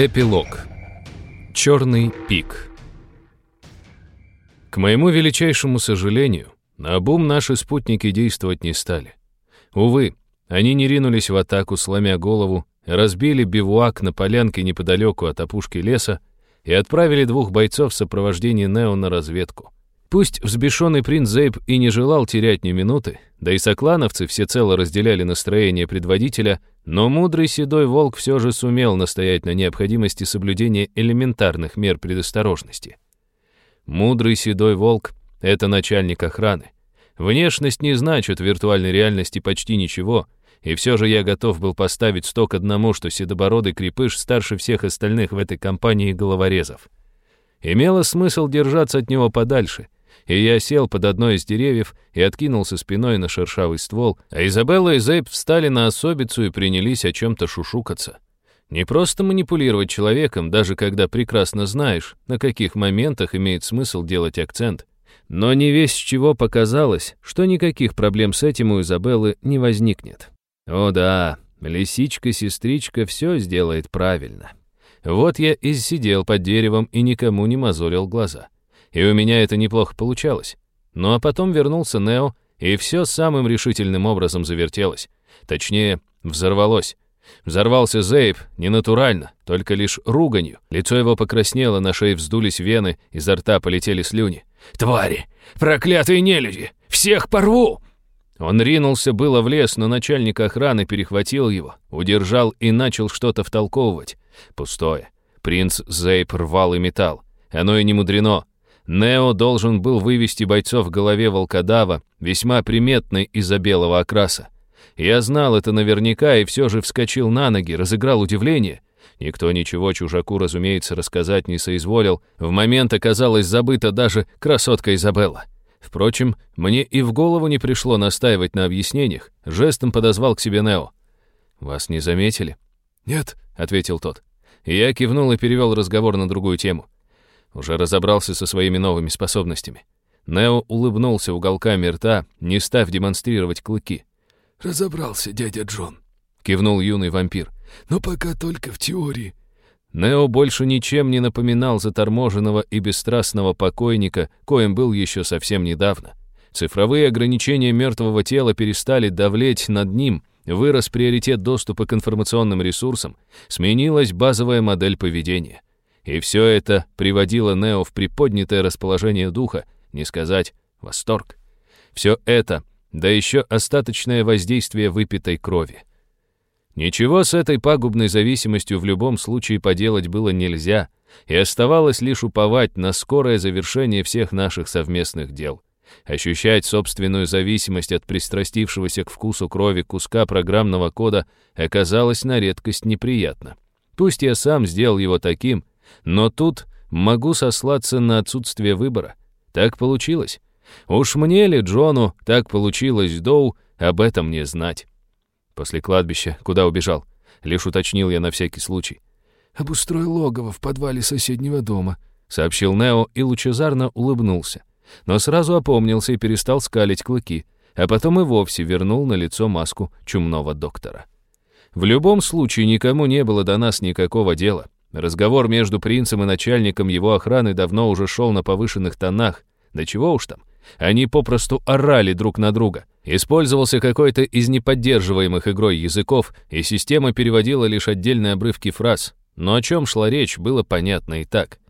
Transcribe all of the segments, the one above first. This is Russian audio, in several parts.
Эпилог. Черный пик. К моему величайшему сожалению, на обум наши спутники действовать не стали. Увы, они не ринулись в атаку, сломя голову, разбили бивуак на полянке неподалеку от опушки леса и отправили двух бойцов в сопровождении Нео на разведку. Пусть взбешенный принц Зейб и не желал терять ни минуты, да и соклановцы всецело разделяли настроение предводителя — но мудрый седой волк все же сумел настоять на необходимости соблюдения элементарных мер предосторожности. Мудрый седой волк — это начальник охраны. Внешность не значит в виртуальной реальности почти ничего, и все же я готов был поставить сток одному, что седобородый крепыш старше всех остальных в этой компании головорезов. Имело смысл держаться от него подальше — и я сел под одно из деревьев и откинулся спиной на шершавый ствол, а Изабелла и Зейб встали на особицу и принялись о чем-то шушукаться. Не просто манипулировать человеком, даже когда прекрасно знаешь, на каких моментах имеет смысл делать акцент. Но не весь чего показалось, что никаких проблем с этим у Изабеллы не возникнет. О да, лисичка-сестричка все сделает правильно. Вот я и сидел под деревом и никому не мозолил глаза и у меня это неплохо получалось. Ну а потом вернулся Нео, и все самым решительным образом завертелось. Точнее, взорвалось. Взорвался Зейб, ненатурально, только лишь руганью. Лицо его покраснело, на шее вздулись вены, изо рта полетели слюни. «Твари! Проклятые нелюди! Всех порву!» Он ринулся было в лес, но начальник охраны перехватил его, удержал и начал что-то втолковывать. Пустое. Принц Зейп рвал и металл. Оно и не мудрено. Нео должен был вывести бойцов в голове волкодава, весьма приметный из-за белого окраса. Я знал это наверняка и все же вскочил на ноги, разыграл удивление. Никто ничего чужаку, разумеется, рассказать не соизволил. В момент оказалась забыта даже красотка Изабелла. Впрочем, мне и в голову не пришло настаивать на объяснениях. Жестом подозвал к себе Нео. «Вас не заметили?» «Нет», — ответил тот. Я кивнул и перевел разговор на другую тему уже разобрался со своими новыми способностями. Нео улыбнулся уголками рта, не став демонстрировать клыки. «Разобрался, дядя Джон», — кивнул юный вампир. «Но пока только в теории». Нео больше ничем не напоминал заторможенного и бесстрастного покойника, коим был еще совсем недавно. Цифровые ограничения мертвого тела перестали давлеть над ним, вырос приоритет доступа к информационным ресурсам, сменилась базовая модель поведения. И все это приводило Нео в приподнятое расположение духа, не сказать «восторг». Все это, да еще остаточное воздействие выпитой крови. Ничего с этой пагубной зависимостью в любом случае поделать было нельзя, и оставалось лишь уповать на скорое завершение всех наших совместных дел. Ощущать собственную зависимость от пристрастившегося к вкусу крови куска программного кода оказалось на редкость неприятно. Пусть я сам сделал его таким — но тут могу сослаться на отсутствие выбора. Так получилось. Уж мне ли, Джону, так получилось, Доу, об этом не знать. После кладбища куда убежал? Лишь уточнил я на всякий случай. «Обустроил логово в подвале соседнего дома», — сообщил Нео и лучезарно улыбнулся. Но сразу опомнился и перестал скалить клыки, а потом и вовсе вернул на лицо маску чумного доктора. В любом случае никому не было до нас никакого дела. Разговор между принцем и начальником его охраны давно уже шел на повышенных тонах. Да чего уж там. Они попросту орали друг на друга. Использовался какой-то из неподдерживаемых игрой языков, и система переводила лишь отдельные обрывки фраз. Но о чем шла речь, было понятно и так.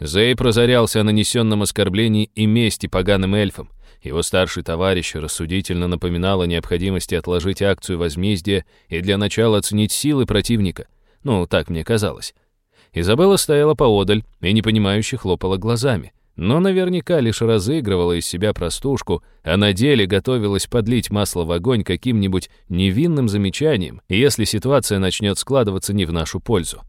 Зей разорялся о нанесенном оскорблении и мести поганым эльфам. Его старший товарищ рассудительно напоминал о необходимости отложить акцию возмездия и для начала оценить силы противника. Ну, так мне казалось. Изабелла стояла поодаль и непонимающе хлопала глазами, но наверняка лишь разыгрывала из себя простушку, а на деле готовилась подлить масло в огонь каким-нибудь невинным замечанием, если ситуация начнет складываться не в нашу пользу.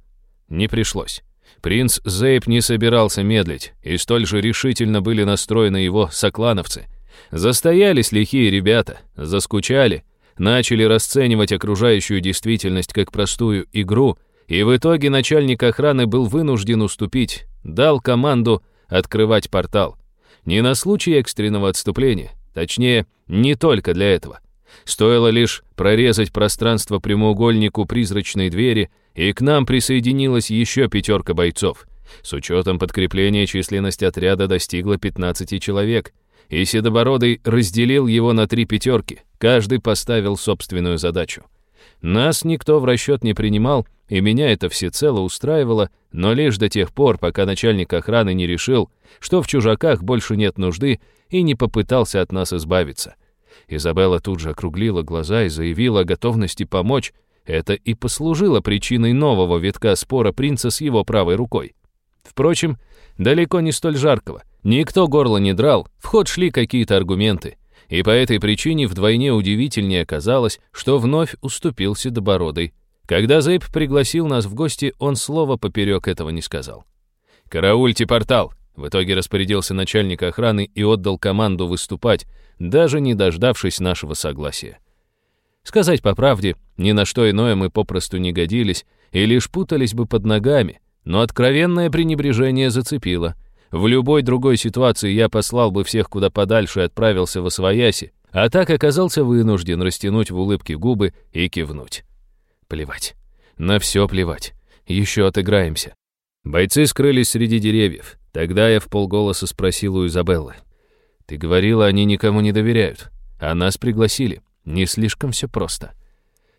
Не пришлось. Принц Зейп не собирался медлить, и столь же решительно были настроены его соклановцы. Застоялись лихие ребята, заскучали, начали расценивать окружающую действительность как простую игру — и в итоге начальник охраны был вынужден уступить, дал команду открывать портал. Не на случай экстренного отступления, точнее, не только для этого. Стоило лишь прорезать пространство прямоугольнику призрачной двери, и к нам присоединилась еще пятерка бойцов. С учетом подкрепления численность отряда достигла 15 человек, и Седобородый разделил его на три пятерки, каждый поставил собственную задачу. Нас никто в расчет не принимал, и меня это всецело устраивало, но лишь до тех пор, пока начальник охраны не решил, что в чужаках больше нет нужды и не попытался от нас избавиться. Изабелла тут же округлила глаза и заявила о готовности помочь. Это и послужило причиной нового витка спора принца с его правой рукой. Впрочем, далеко не столь жаркого. Никто горло не драл, в ход шли какие-то аргументы и по этой причине вдвойне удивительнее оказалось, что вновь уступил Седобородый. Когда Зейб пригласил нас в гости, он слова поперек этого не сказал. «Караульте портал!» В итоге распорядился начальник охраны и отдал команду выступать, даже не дождавшись нашего согласия. Сказать по правде, ни на что иное мы попросту не годились и лишь путались бы под ногами, но откровенное пренебрежение зацепило — в любой другой ситуации я послал бы всех куда подальше и отправился в Освояси, а так оказался вынужден растянуть в улыбке губы и кивнуть. Плевать. На все плевать. Еще отыграемся. Бойцы скрылись среди деревьев. Тогда я в полголоса спросил у Изабеллы. «Ты говорила, они никому не доверяют. А нас пригласили. Не слишком все просто».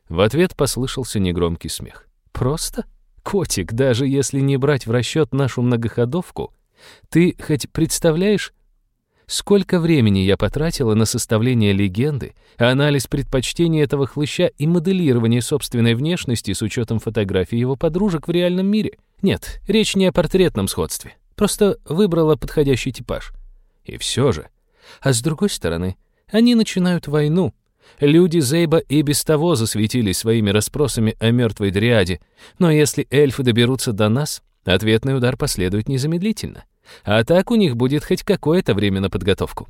В ответ послышался негромкий смех. «Просто? Котик, даже если не брать в расчет нашу многоходовку, ты хоть представляешь, сколько времени я потратила на составление легенды, анализ предпочтений этого хлыща и моделирование собственной внешности с учетом фотографий его подружек в реальном мире? Нет, речь не о портретном сходстве. Просто выбрала подходящий типаж. И все же. А с другой стороны, они начинают войну. Люди Зейба и без того засветились своими расспросами о мертвой дриаде. Но если эльфы доберутся до нас, Ответный удар последует незамедлительно. А так у них будет хоть какое-то время на подготовку.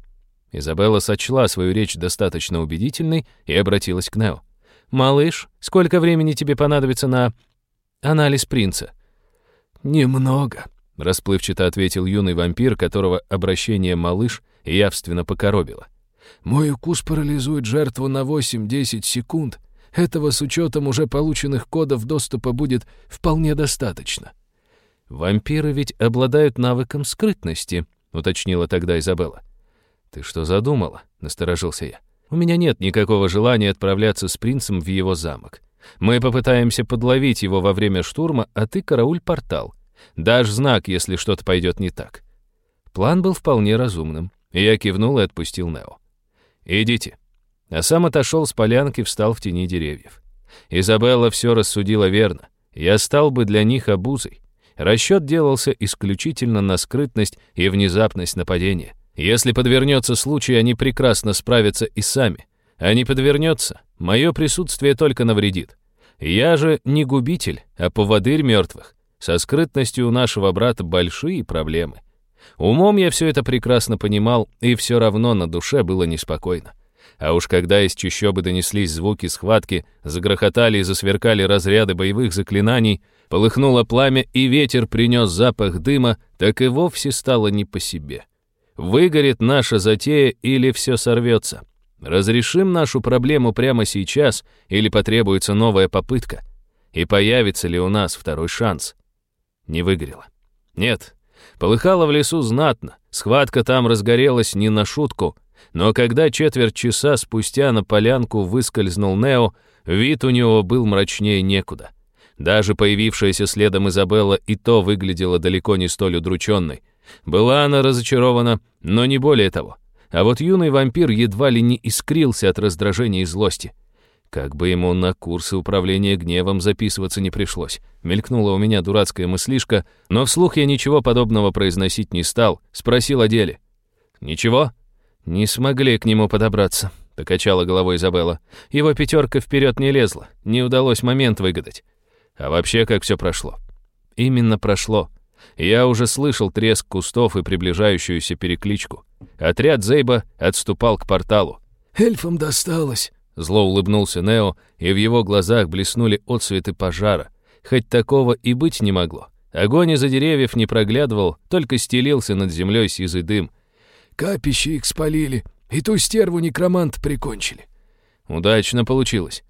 Изабелла сочла свою речь достаточно убедительной и обратилась к Нео. «Малыш, сколько времени тебе понадобится на анализ принца?» «Немного», — расплывчато ответил юный вампир, которого обращение «малыш» явственно покоробило. «Мой укус парализует жертву на 8-10 секунд. Этого с учетом уже полученных кодов доступа будет вполне достаточно». «Вампиры ведь обладают навыком скрытности», — уточнила тогда Изабелла. «Ты что задумала?» — насторожился я. «У меня нет никакого желания отправляться с принцем в его замок. Мы попытаемся подловить его во время штурма, а ты карауль портал. Дашь знак, если что-то пойдет не так». План был вполне разумным. Я кивнул и отпустил Нео. «Идите». А сам отошел с полянки, встал в тени деревьев. Изабелла все рассудила верно. Я стал бы для них обузой. Расчет делался исключительно на скрытность и внезапность нападения. Если подвернется случай, они прекрасно справятся и сами. А не подвернется, мое присутствие только навредит. Я же не губитель, а поводырь мертвых. Со скрытностью у нашего брата большие проблемы. Умом я все это прекрасно понимал, и все равно на душе было неспокойно. А уж когда из чащобы донеслись звуки схватки, загрохотали и засверкали разряды боевых заклинаний, полыхнуло пламя, и ветер принес запах дыма, так и вовсе стало не по себе. Выгорит наша затея или все сорвется? Разрешим нашу проблему прямо сейчас или потребуется новая попытка? И появится ли у нас второй шанс? Не выгорело. Нет, полыхало в лесу знатно, схватка там разгорелась не на шутку — но когда четверть часа спустя на полянку выскользнул Нео, вид у него был мрачнее некуда. Даже появившаяся следом Изабелла и то выглядела далеко не столь удрученной. Была она разочарована, но не более того. А вот юный вампир едва ли не искрился от раздражения и злости. Как бы ему на курсы управления гневом записываться не пришлось. Мелькнула у меня дурацкая мыслишка, но вслух я ничего подобного произносить не стал, спросил о деле. «Ничего?» «Не смогли к нему подобраться», — покачала головой Изабелла. «Его пятерка вперед не лезла, не удалось момент выгадать. А вообще, как все прошло?» «Именно прошло. Я уже слышал треск кустов и приближающуюся перекличку. Отряд Зейба отступал к порталу. «Эльфам досталось», — зло улыбнулся Нео, и в его глазах блеснули отсветы пожара. Хоть такого и быть не могло. Огонь из-за деревьев не проглядывал, только стелился над землей сизый дым — Капище их спалили, и ту стерву некромант прикончили. Удачно получилось.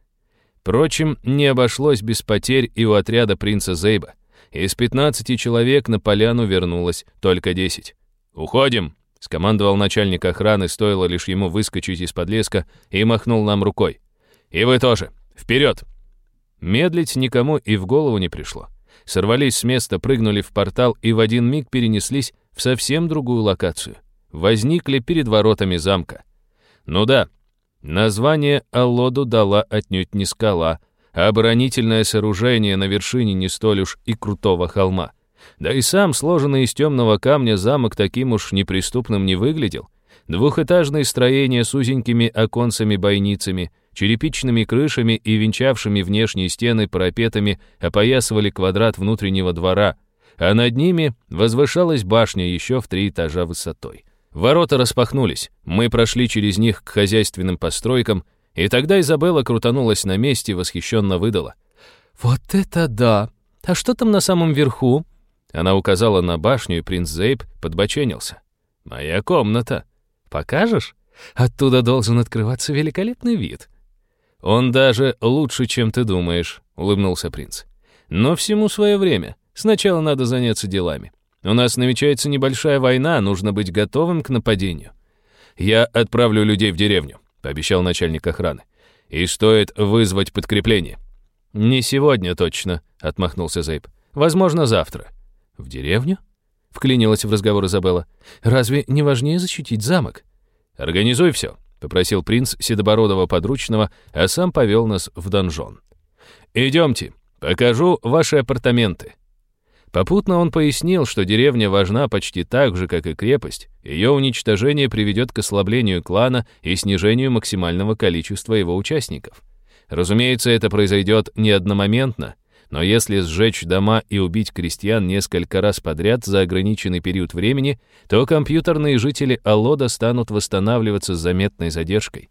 Впрочем, не обошлось без потерь и у отряда принца Зейба. Из 15 человек на поляну вернулось только 10. «Уходим!» — скомандовал начальник охраны, стоило лишь ему выскочить из подлеска и махнул нам рукой. «И вы тоже! Вперед!» Медлить никому и в голову не пришло. Сорвались с места, прыгнули в портал и в один миг перенеслись в совсем другую локацию — возникли перед воротами замка. Ну да, название Аллоду дала отнюдь не скала, а оборонительное сооружение на вершине не столь уж и крутого холма. Да и сам сложенный из темного камня замок таким уж неприступным не выглядел. Двухэтажные строения с узенькими оконцами-бойницами, черепичными крышами и венчавшими внешние стены парапетами опоясывали квадрат внутреннего двора, а над ними возвышалась башня еще в три этажа высотой. Ворота распахнулись, мы прошли через них к хозяйственным постройкам, и тогда Изабелла крутанулась на месте и восхищенно выдала. «Вот это да! А что там на самом верху?» Она указала на башню, и принц Зейб подбоченился. «Моя комната. Покажешь? Оттуда должен открываться великолепный вид». «Он даже лучше, чем ты думаешь», — улыбнулся принц. «Но всему свое время. Сначала надо заняться делами. У нас намечается небольшая война, нужно быть готовым к нападению. Я отправлю людей в деревню, пообещал начальник охраны. И стоит вызвать подкрепление. Не сегодня точно, отмахнулся Зейб. Возможно, завтра. В деревню? Вклинилась в разговор Изабелла. Разве не важнее защитить замок? Организуй все, попросил принц седобородого подручного, а сам повел нас в донжон. Идемте, покажу ваши апартаменты. Попутно он пояснил, что деревня важна почти так же, как и крепость. Ее уничтожение приведет к ослаблению клана и снижению максимального количества его участников. Разумеется, это произойдет не одномоментно, но если сжечь дома и убить крестьян несколько раз подряд за ограниченный период времени, то компьютерные жители Алода станут восстанавливаться с заметной задержкой.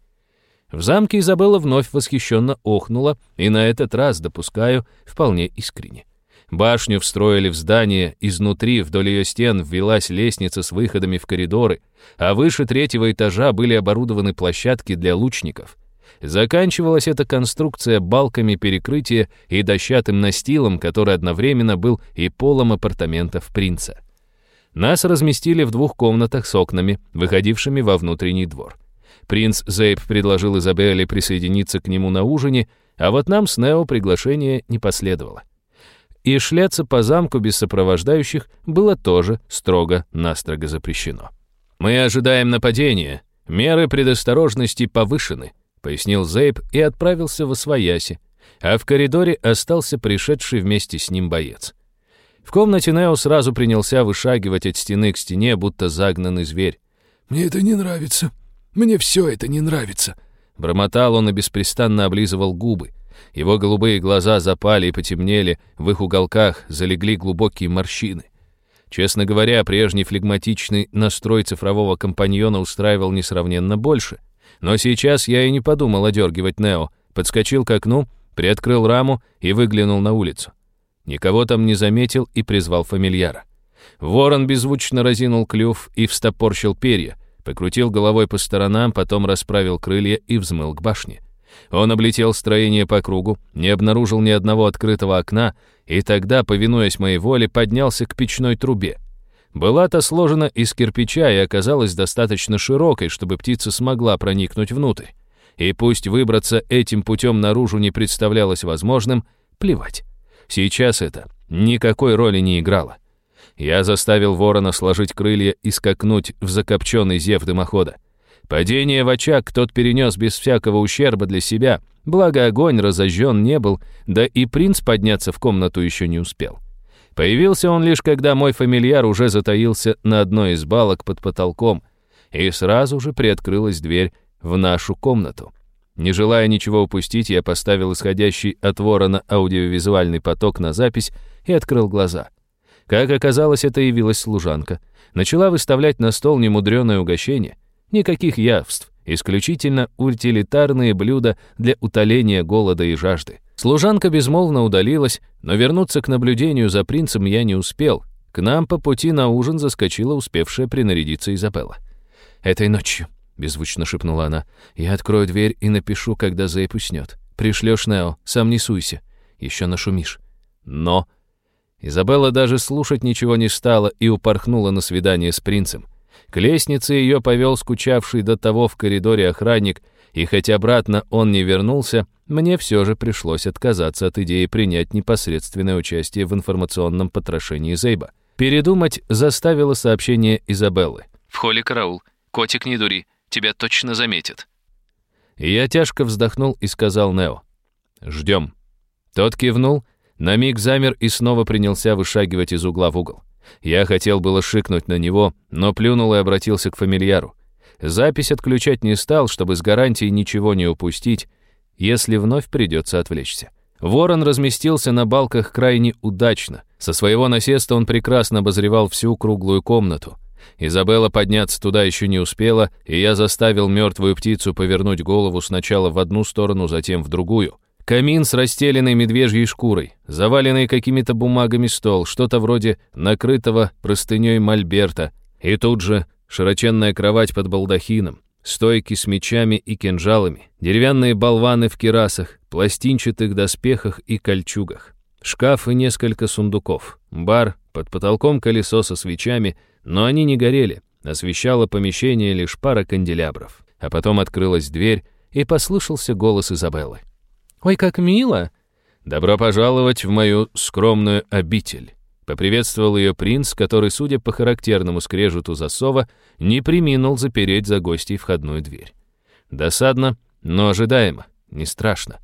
В замке Изабелла вновь восхищенно охнула, и на этот раз, допускаю, вполне искренне. Башню встроили в здание, изнутри вдоль ее стен ввелась лестница с выходами в коридоры, а выше третьего этажа были оборудованы площадки для лучников. Заканчивалась эта конструкция балками перекрытия и дощатым настилом, который одновременно был и полом апартаментов принца. Нас разместили в двух комнатах с окнами, выходившими во внутренний двор. Принц Зейб предложил Изабелле присоединиться к нему на ужине, а вот нам с Нео приглашение не последовало и шляться по замку без сопровождающих было тоже строго-настрого запрещено. «Мы ожидаем нападения. Меры предосторожности повышены», — пояснил Зейб и отправился во свояси, а в коридоре остался пришедший вместе с ним боец. В комнате Нео сразу принялся вышагивать от стены к стене, будто загнанный зверь. «Мне это не нравится. Мне все это не нравится», — бормотал он и беспрестанно облизывал губы. Его голубые глаза запали и потемнели, в их уголках залегли глубокие морщины. Честно говоря, прежний флегматичный настрой цифрового компаньона устраивал несравненно больше. Но сейчас я и не подумал одергивать Нео, подскочил к окну, приоткрыл раму и выглянул на улицу. Никого там не заметил и призвал фамильяра. Ворон беззвучно разинул клюв и встопорщил перья, покрутил головой по сторонам, потом расправил крылья и взмыл к башне. Он облетел строение по кругу, не обнаружил ни одного открытого окна, и тогда, повинуясь моей воле, поднялся к печной трубе. Была-то сложена из кирпича и оказалась достаточно широкой, чтобы птица смогла проникнуть внутрь. И пусть выбраться этим путем наружу не представлялось возможным, плевать. Сейчас это никакой роли не играло. Я заставил ворона сложить крылья и скакнуть в закопченный зев дымохода. Падение в очаг тот перенес без всякого ущерба для себя, благо огонь разожжен не был, да и принц подняться в комнату еще не успел. Появился он лишь, когда мой фамильяр уже затаился на одной из балок под потолком, и сразу же приоткрылась дверь в нашу комнату. Не желая ничего упустить, я поставил исходящий от ворона аудиовизуальный поток на запись и открыл глаза. Как оказалось, это явилась служанка. Начала выставлять на стол немудреное угощение. Никаких явств, исключительно утилитарные блюда для утоления голода и жажды. Служанка безмолвно удалилась, но вернуться к наблюдению за принцем я не успел. К нам по пути на ужин заскочила успевшая принарядиться Изабелла. «Этой ночью», — беззвучно шепнула она, — «я открою дверь и напишу, когда Зейп уснет. Пришлешь Нео, сам не суйся. Еще нашумишь». «Но...» Изабелла даже слушать ничего не стала и упорхнула на свидание с принцем. К лестнице ее повел скучавший до того в коридоре охранник, и хоть обратно он не вернулся, мне все же пришлось отказаться от идеи принять непосредственное участие в информационном потрошении Зейба. Передумать заставило сообщение Изабеллы. «В холле караул. Котик, не дури. Тебя точно заметят». Я тяжко вздохнул и сказал Нео. «Ждем». Тот кивнул, на миг замер и снова принялся вышагивать из угла в угол. Я хотел было шикнуть на него, но плюнул и обратился к фамильяру. Запись отключать не стал, чтобы с гарантией ничего не упустить, если вновь придется отвлечься. Ворон разместился на балках крайне удачно. Со своего насеста он прекрасно обозревал всю круглую комнату. Изабелла подняться туда еще не успела, и я заставил мертвую птицу повернуть голову сначала в одну сторону, затем в другую — Камин с расстеленной медвежьей шкурой, заваленный какими-то бумагами стол, что-то вроде накрытого простыней мольберта, и тут же широченная кровать под балдахином, стойки с мечами и кинжалами, деревянные болваны в кирасах, пластинчатых доспехах и кольчугах, шкаф и несколько сундуков, бар, под потолком колесо со свечами, но они не горели, освещало помещение лишь пара канделябров. А потом открылась дверь, и послышался голос Изабеллы. «Ой, как мило!» «Добро пожаловать в мою скромную обитель!» Поприветствовал ее принц, который, судя по характерному скрежету засова, не приминул запереть за гостей входную дверь. Досадно, но ожидаемо, не страшно.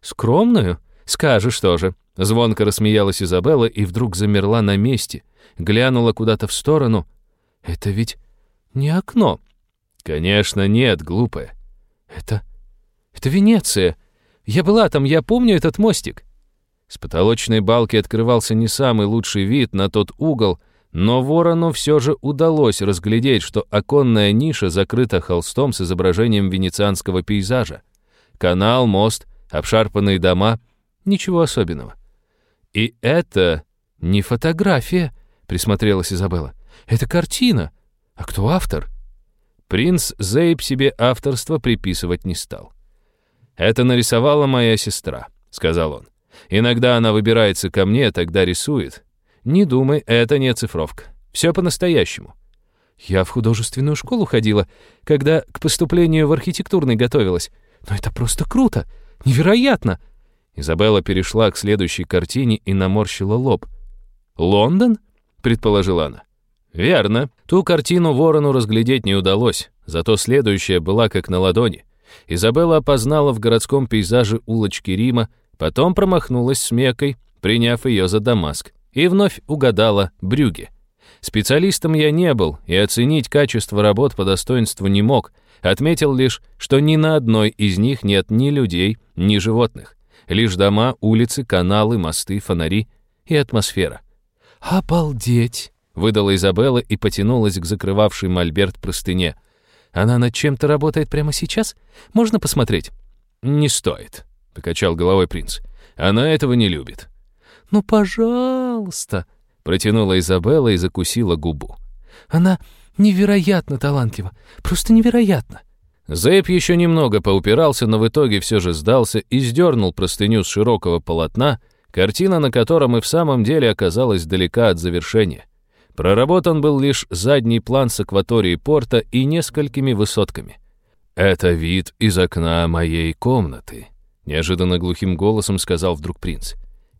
«Скромную? Скажешь тоже!» Звонко рассмеялась Изабелла и вдруг замерла на месте, глянула куда-то в сторону. «Это ведь не окно!» «Конечно нет, глупая!» «Это... это Венеция!» Я была там, я помню этот мостик». С потолочной балки открывался не самый лучший вид на тот угол, но ворону все же удалось разглядеть, что оконная ниша закрыта холстом с изображением венецианского пейзажа. Канал, мост, обшарпанные дома — ничего особенного. «И это не фотография», — присмотрелась Изабелла. «Это картина. А кто автор?» Принц Зейб себе авторство приписывать не стал. «Это нарисовала моя сестра», — сказал он. «Иногда она выбирается ко мне, тогда рисует. Не думай, это не оцифровка. Все по-настоящему». «Я в художественную школу ходила, когда к поступлению в архитектурный готовилась. Но это просто круто! Невероятно!» Изабелла перешла к следующей картине и наморщила лоб. «Лондон?» — предположила она. «Верно. Ту картину Ворону разглядеть не удалось, зато следующая была как на ладони. Изабелла опознала в городском пейзаже улочки Рима, потом промахнулась с Мекой, приняв ее за Дамаск, и вновь угадала Брюге. Специалистом я не был и оценить качество работ по достоинству не мог, отметил лишь, что ни на одной из них нет ни людей, ни животных. Лишь дома, улицы, каналы, мосты, фонари и атмосфера. «Обалдеть!» — выдала Изабелла и потянулась к закрывавшей мольберт простыне — она над чем-то работает прямо сейчас? Можно посмотреть?» «Не стоит», — покачал головой принц. «Она этого не любит». «Ну, пожалуйста», — протянула Изабелла и закусила губу. «Она невероятно талантлива, просто невероятно». Зэп еще немного поупирался, но в итоге все же сдался и сдернул простыню с широкого полотна, картина на котором и в самом деле оказалась далека от завершения. Проработан был лишь задний план с акваторией порта и несколькими высотками. «Это вид из окна моей комнаты», — неожиданно глухим голосом сказал вдруг принц.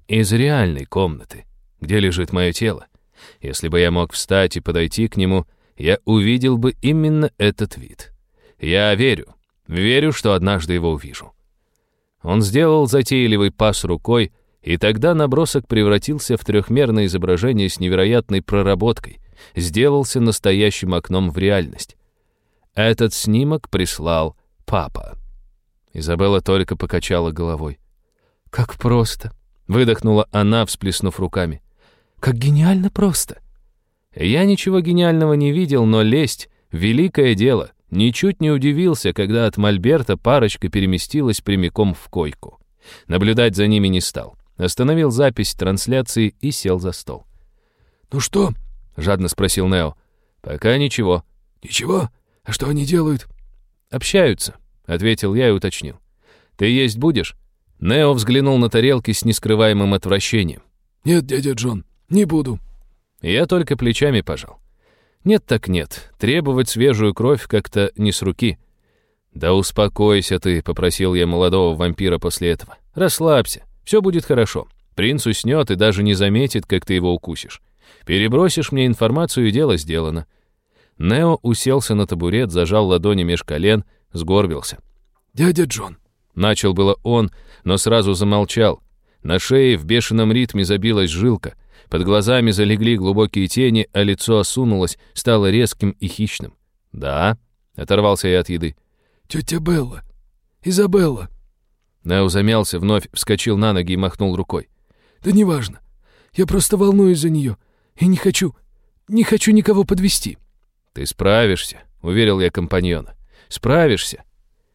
«Из реальной комнаты, где лежит мое тело. Если бы я мог встать и подойти к нему, я увидел бы именно этот вид. Я верю, верю, что однажды его увижу». Он сделал затейливый пас рукой, и тогда набросок превратился в трехмерное изображение с невероятной проработкой, сделался настоящим окном в реальность. Этот снимок прислал папа. Изабелла только покачала головой. «Как просто!» — выдохнула она, всплеснув руками. «Как гениально просто!» Я ничего гениального не видел, но лесть — великое дело. Ничуть не удивился, когда от Мольберта парочка переместилась прямиком в койку. Наблюдать за ними не стал остановил запись трансляции и сел за стол. «Ну что?» — жадно спросил Нео. «Пока ничего». «Ничего? А что они делают?» «Общаются», — ответил я и уточнил. «Ты есть будешь?» Нео взглянул на тарелки с нескрываемым отвращением. «Нет, дядя Джон, не буду». Я только плечами пожал. «Нет так нет, требовать свежую кровь как-то не с руки». «Да успокойся ты», — попросил я молодого вампира после этого. «Расслабься. Все будет хорошо. Принц уснет и даже не заметит, как ты его укусишь. Перебросишь мне информацию, и дело сделано». Нео уселся на табурет, зажал ладони меж колен, сгорбился. «Дядя Джон!» — начал было он, но сразу замолчал. На шее в бешеном ритме забилась жилка. Под глазами залегли глубокие тени, а лицо осунулось, стало резким и хищным. «Да?» — оторвался я от еды. «Тетя Белла! Изабелла!» Нео замялся, вновь вскочил на ноги и махнул рукой. «Да неважно. Я просто волнуюсь за нее. И не хочу... не хочу никого подвести». «Ты справишься», — уверил я компаньона. «Справишься».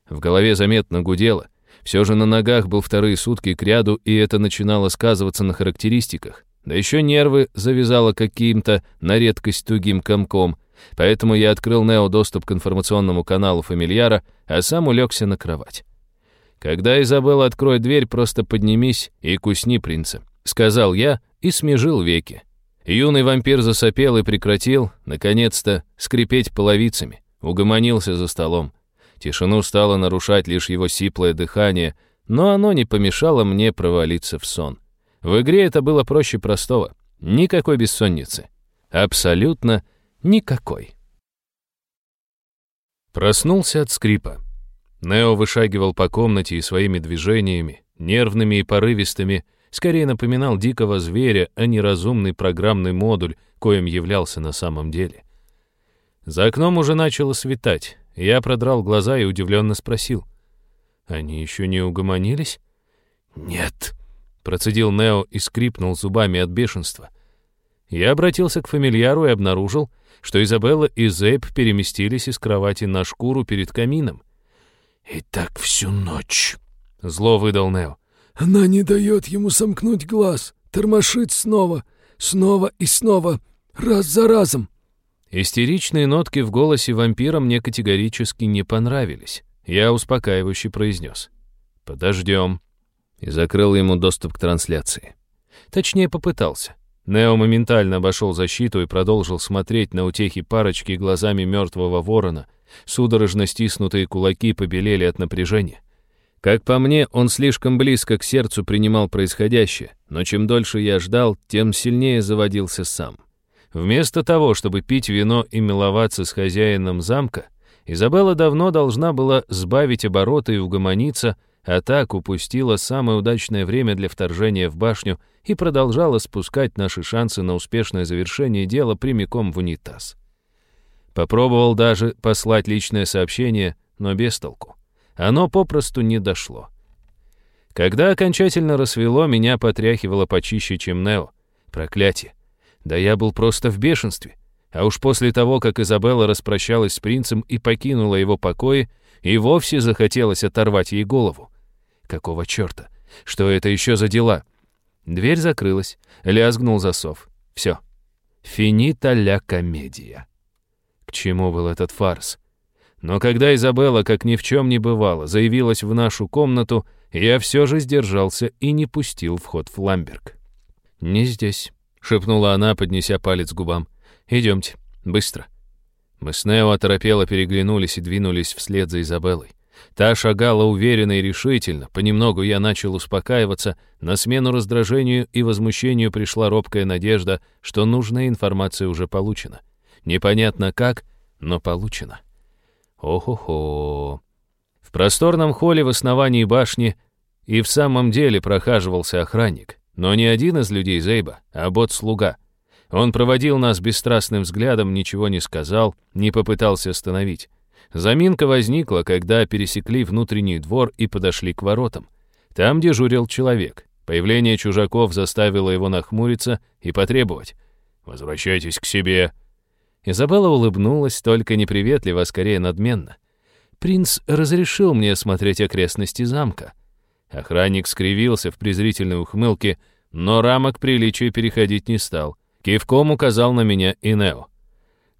В голове заметно гудело. Все же на ногах был вторые сутки кряду, и это начинало сказываться на характеристиках. Да еще нервы завязало каким-то на редкость тугим комком, поэтому я открыл Нео доступ к информационному каналу фамильяра, а сам улегся на кровать. «Когда Изабелла откроет дверь, просто поднимись и кусни принца», — сказал я и смежил веки. Юный вампир засопел и прекратил, наконец-то, скрипеть половицами, угомонился за столом. Тишину стало нарушать лишь его сиплое дыхание, но оно не помешало мне провалиться в сон. В игре это было проще простого. Никакой бессонницы. Абсолютно никакой. Проснулся от скрипа. Нео вышагивал по комнате и своими движениями, нервными и порывистыми, скорее напоминал дикого зверя, а не разумный программный модуль, коим являлся на самом деле. За окном уже начало светать. Я продрал глаза и удивленно спросил. «Они еще не угомонились?» «Нет», — процедил Нео и скрипнул зубами от бешенства. Я обратился к фамильяру и обнаружил, что Изабелла и Зейб переместились из кровати на шкуру перед камином. «И так всю ночь», — зло выдал Нео. «Она не дает ему сомкнуть глаз, тормошит снова, снова и снова, раз за разом». Истеричные нотки в голосе вампира мне категорически не понравились. Я успокаивающе произнес. «Подождем». И закрыл ему доступ к трансляции. Точнее, попытался. Нео моментально обошел защиту и продолжил смотреть на утехи парочки глазами мертвого ворона — Судорожно стиснутые кулаки побелели от напряжения. Как по мне, он слишком близко к сердцу принимал происходящее, но чем дольше я ждал, тем сильнее заводился сам. Вместо того, чтобы пить вино и миловаться с хозяином замка, Изабелла давно должна была сбавить обороты и угомониться, а так упустила самое удачное время для вторжения в башню и продолжала спускать наши шансы на успешное завершение дела прямиком в унитаз. Попробовал даже послать личное сообщение, но без толку. Оно попросту не дошло. Когда окончательно рассвело, меня потряхивало почище, чем Нео. Проклятие. Да я был просто в бешенстве. А уж после того, как Изабелла распрощалась с принцем и покинула его покои, и вовсе захотелось оторвать ей голову. Какого черта? Что это еще за дела? Дверь закрылась, лязгнул засов. Все. Финита ля комедия чему был этот фарс. Но когда Изабелла, как ни в чем не бывало, заявилась в нашу комнату, я все же сдержался и не пустил вход в Ламберг. «Не здесь», — шепнула она, поднеся палец к губам. «Идемте, быстро». Мы с Нео оторопело переглянулись и двинулись вслед за Изабеллой. Та шагала уверенно и решительно. Понемногу я начал успокаиваться. На смену раздражению и возмущению пришла робкая надежда, что нужная информация уже получена. Непонятно как, но получено. О-хо-хо. В просторном холле в основании башни и в самом деле прохаживался охранник, но не один из людей Зейба, а бот-слуга. Он проводил нас бесстрастным взглядом, ничего не сказал, не попытался остановить. Заминка возникла, когда пересекли внутренний двор и подошли к воротам. Там дежурил человек. Появление чужаков заставило его нахмуриться и потребовать. «Возвращайтесь к себе!» Изабелла улыбнулась, только неприветливо, а скорее надменно. «Принц разрешил мне осмотреть окрестности замка». Охранник скривился в презрительной ухмылке, но рамок приличия переходить не стал. Кивком указал на меня и Нео.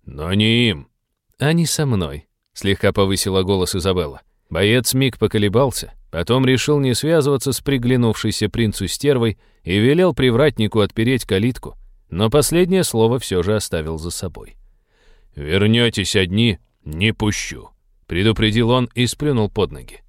«Но не им». «А не со мной», — слегка повысила голос Изабелла. Боец миг поколебался, потом решил не связываться с приглянувшейся принцу стервой и велел привратнику отпереть калитку, но последнее слово все же оставил за собой. «Вернетесь одни, не пущу», — предупредил он и сплюнул под ноги.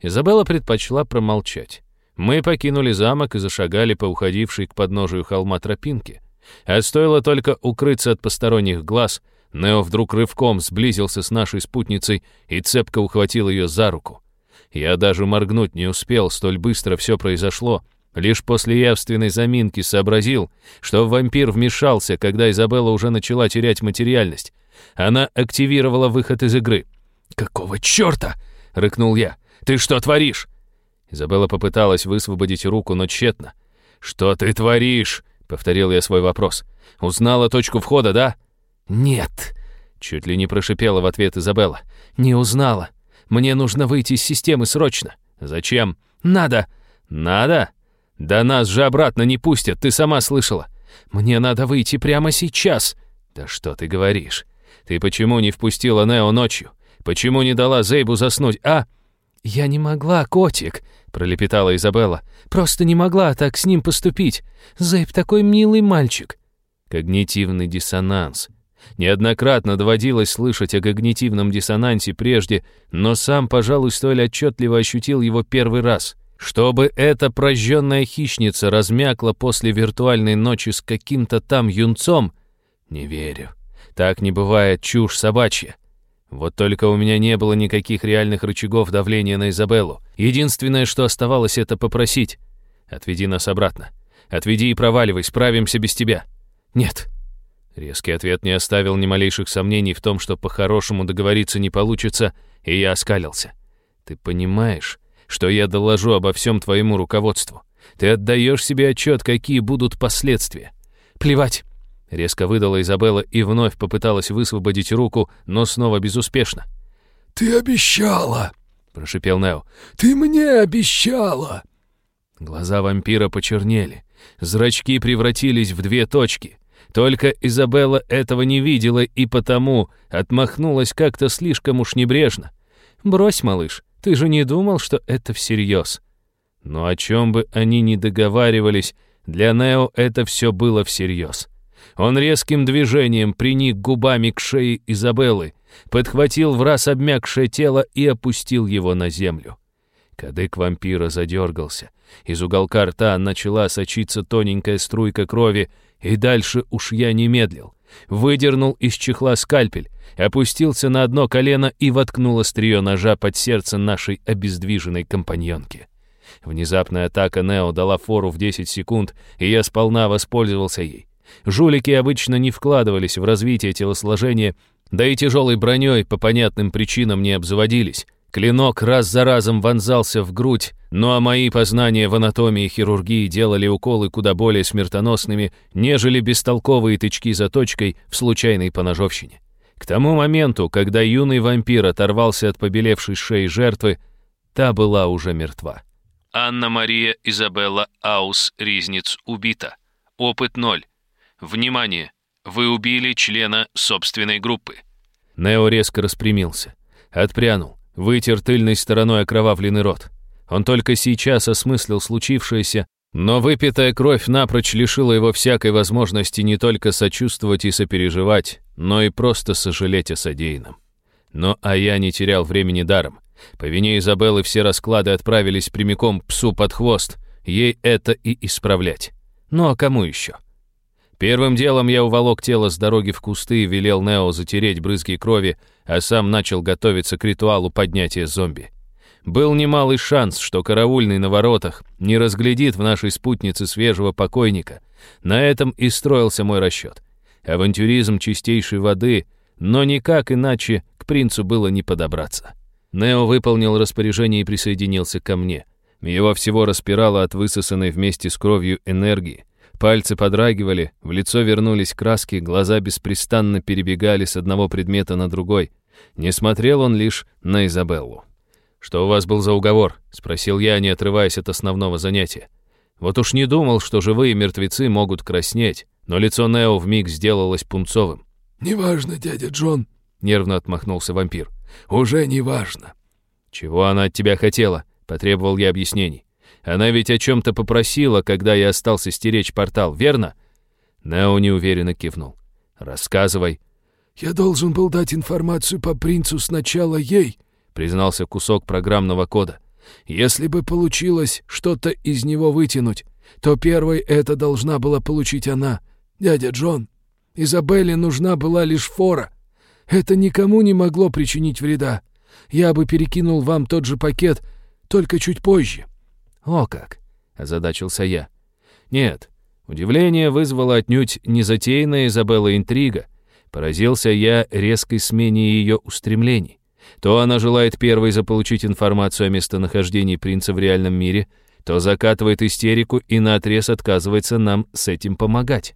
Изабелла предпочла промолчать. Мы покинули замок и зашагали по уходившей к подножию холма тропинке. А стоило только укрыться от посторонних глаз, Нео вдруг рывком сблизился с нашей спутницей и цепко ухватил ее за руку. Я даже моргнуть не успел, столь быстро все произошло — Лишь после явственной заминки сообразил, что вампир вмешался, когда Изабелла уже начала терять материальность. Она активировала выход из игры. «Какого черта?» — рыкнул я. «Ты что творишь?» Изабелла попыталась высвободить руку, но тщетно. «Что ты творишь?» — повторил я свой вопрос. «Узнала точку входа, да?» «Нет», — чуть ли не прошипела в ответ Изабелла. «Не узнала. Мне нужно выйти из системы срочно». «Зачем?» «Надо». «Надо?» «Да нас же обратно не пустят, ты сама слышала. Мне надо выйти прямо сейчас». «Да что ты говоришь? Ты почему не впустила Нео ночью? Почему не дала Зейбу заснуть, а?» «Я не могла, котик», — пролепетала Изабелла. «Просто не могла так с ним поступить. Зейб такой милый мальчик». Когнитивный диссонанс. Неоднократно доводилось слышать о когнитивном диссонансе прежде, но сам, пожалуй, столь отчетливо ощутил его первый раз — чтобы эта прожженная хищница размякла после виртуальной ночи с каким-то там юнцом? Не верю. Так не бывает, чушь собачья. Вот только у меня не было никаких реальных рычагов давления на Изабеллу. Единственное, что оставалось, это попросить. «Отведи нас обратно. Отведи и проваливай, справимся без тебя». «Нет». Резкий ответ не оставил ни малейших сомнений в том, что по-хорошему договориться не получится, и я оскалился. «Ты понимаешь, что я доложу обо всем твоему руководству. Ты отдаешь себе отчет, какие будут последствия. Плевать!» Резко выдала Изабелла и вновь попыталась высвободить руку, но снова безуспешно. «Ты обещала!» — прошипел Нео. «Ты мне обещала!» Глаза вампира почернели. Зрачки превратились в две точки. Только Изабелла этого не видела и потому отмахнулась как-то слишком уж небрежно. «Брось, малыш, ты же не думал, что это всерьез? Но о чем бы они ни договаривались, для Нео это все было всерьез. Он резким движением приник губами к шее Изабеллы, подхватил в раз обмякшее тело и опустил его на землю. Кадык вампира задергался. Из уголка рта начала сочиться тоненькая струйка крови, и дальше уж я не медлил выдернул из чехла скальпель, опустился на одно колено и воткнул острие ножа под сердце нашей обездвиженной компаньонки. Внезапная атака Нео дала фору в 10 секунд, и я сполна воспользовался ей. Жулики обычно не вкладывались в развитие телосложения, да и тяжелой броней по понятным причинам не обзаводились. Клинок раз за разом вонзался в грудь, ну а мои познания в анатомии и хирургии делали уколы куда более смертоносными, нежели бестолковые тычки за точкой в случайной поножовщине. К тому моменту, когда юный вампир оторвался от побелевшей шеи жертвы, та была уже мертва. Анна-Мария Изабелла Аус Ризниц убита. Опыт 0. Внимание! Вы убили члена собственной группы. Нео резко распрямился. Отпрянул вытер тыльной стороной окровавленный рот. Он только сейчас осмыслил случившееся, но выпитая кровь напрочь лишила его всякой возможности не только сочувствовать и сопереживать, но и просто сожалеть о содеянном. Но а я не терял времени даром. По вине Изабеллы все расклады отправились прямиком псу под хвост. Ей это и исправлять. Ну а кому еще? Первым делом я уволок тело с дороги в кусты и велел Нео затереть брызги крови, а сам начал готовиться к ритуалу поднятия зомби. Был немалый шанс, что караульный на воротах не разглядит в нашей спутнице свежего покойника. На этом и строился мой расчет. Авантюризм чистейшей воды, но никак иначе к принцу было не подобраться. Нео выполнил распоряжение и присоединился ко мне. Его всего распирало от высосанной вместе с кровью энергии. Пальцы подрагивали, в лицо вернулись краски, глаза беспрестанно перебегали с одного предмета на другой. Не смотрел он лишь на Изабеллу. «Что у вас был за уговор?» — спросил я, не отрываясь от основного занятия. Вот уж не думал, что живые мертвецы могут краснеть, но лицо Нео вмиг сделалось пунцовым. «Неважно, дядя Джон», — нервно отмахнулся вампир. «Уже неважно». «Чего она от тебя хотела?» — потребовал я объяснений. Она ведь о чем-то попросила, когда я остался стеречь портал, верно?» Нео неуверенно кивнул. «Рассказывай». «Я должен был дать информацию по принцу сначала ей», признался кусок программного кода. «Если бы получилось что-то из него вытянуть, то первой это должна была получить она, дядя Джон. Изабелле нужна была лишь фора. Это никому не могло причинить вреда. Я бы перекинул вам тот же пакет, только чуть позже». «О как!» — озадачился я. «Нет, удивление вызвало отнюдь незатейная Изабелла интрига. Поразился я резкой смене ее устремлений. То она желает первой заполучить информацию о местонахождении принца в реальном мире, то закатывает истерику и наотрез отказывается нам с этим помогать.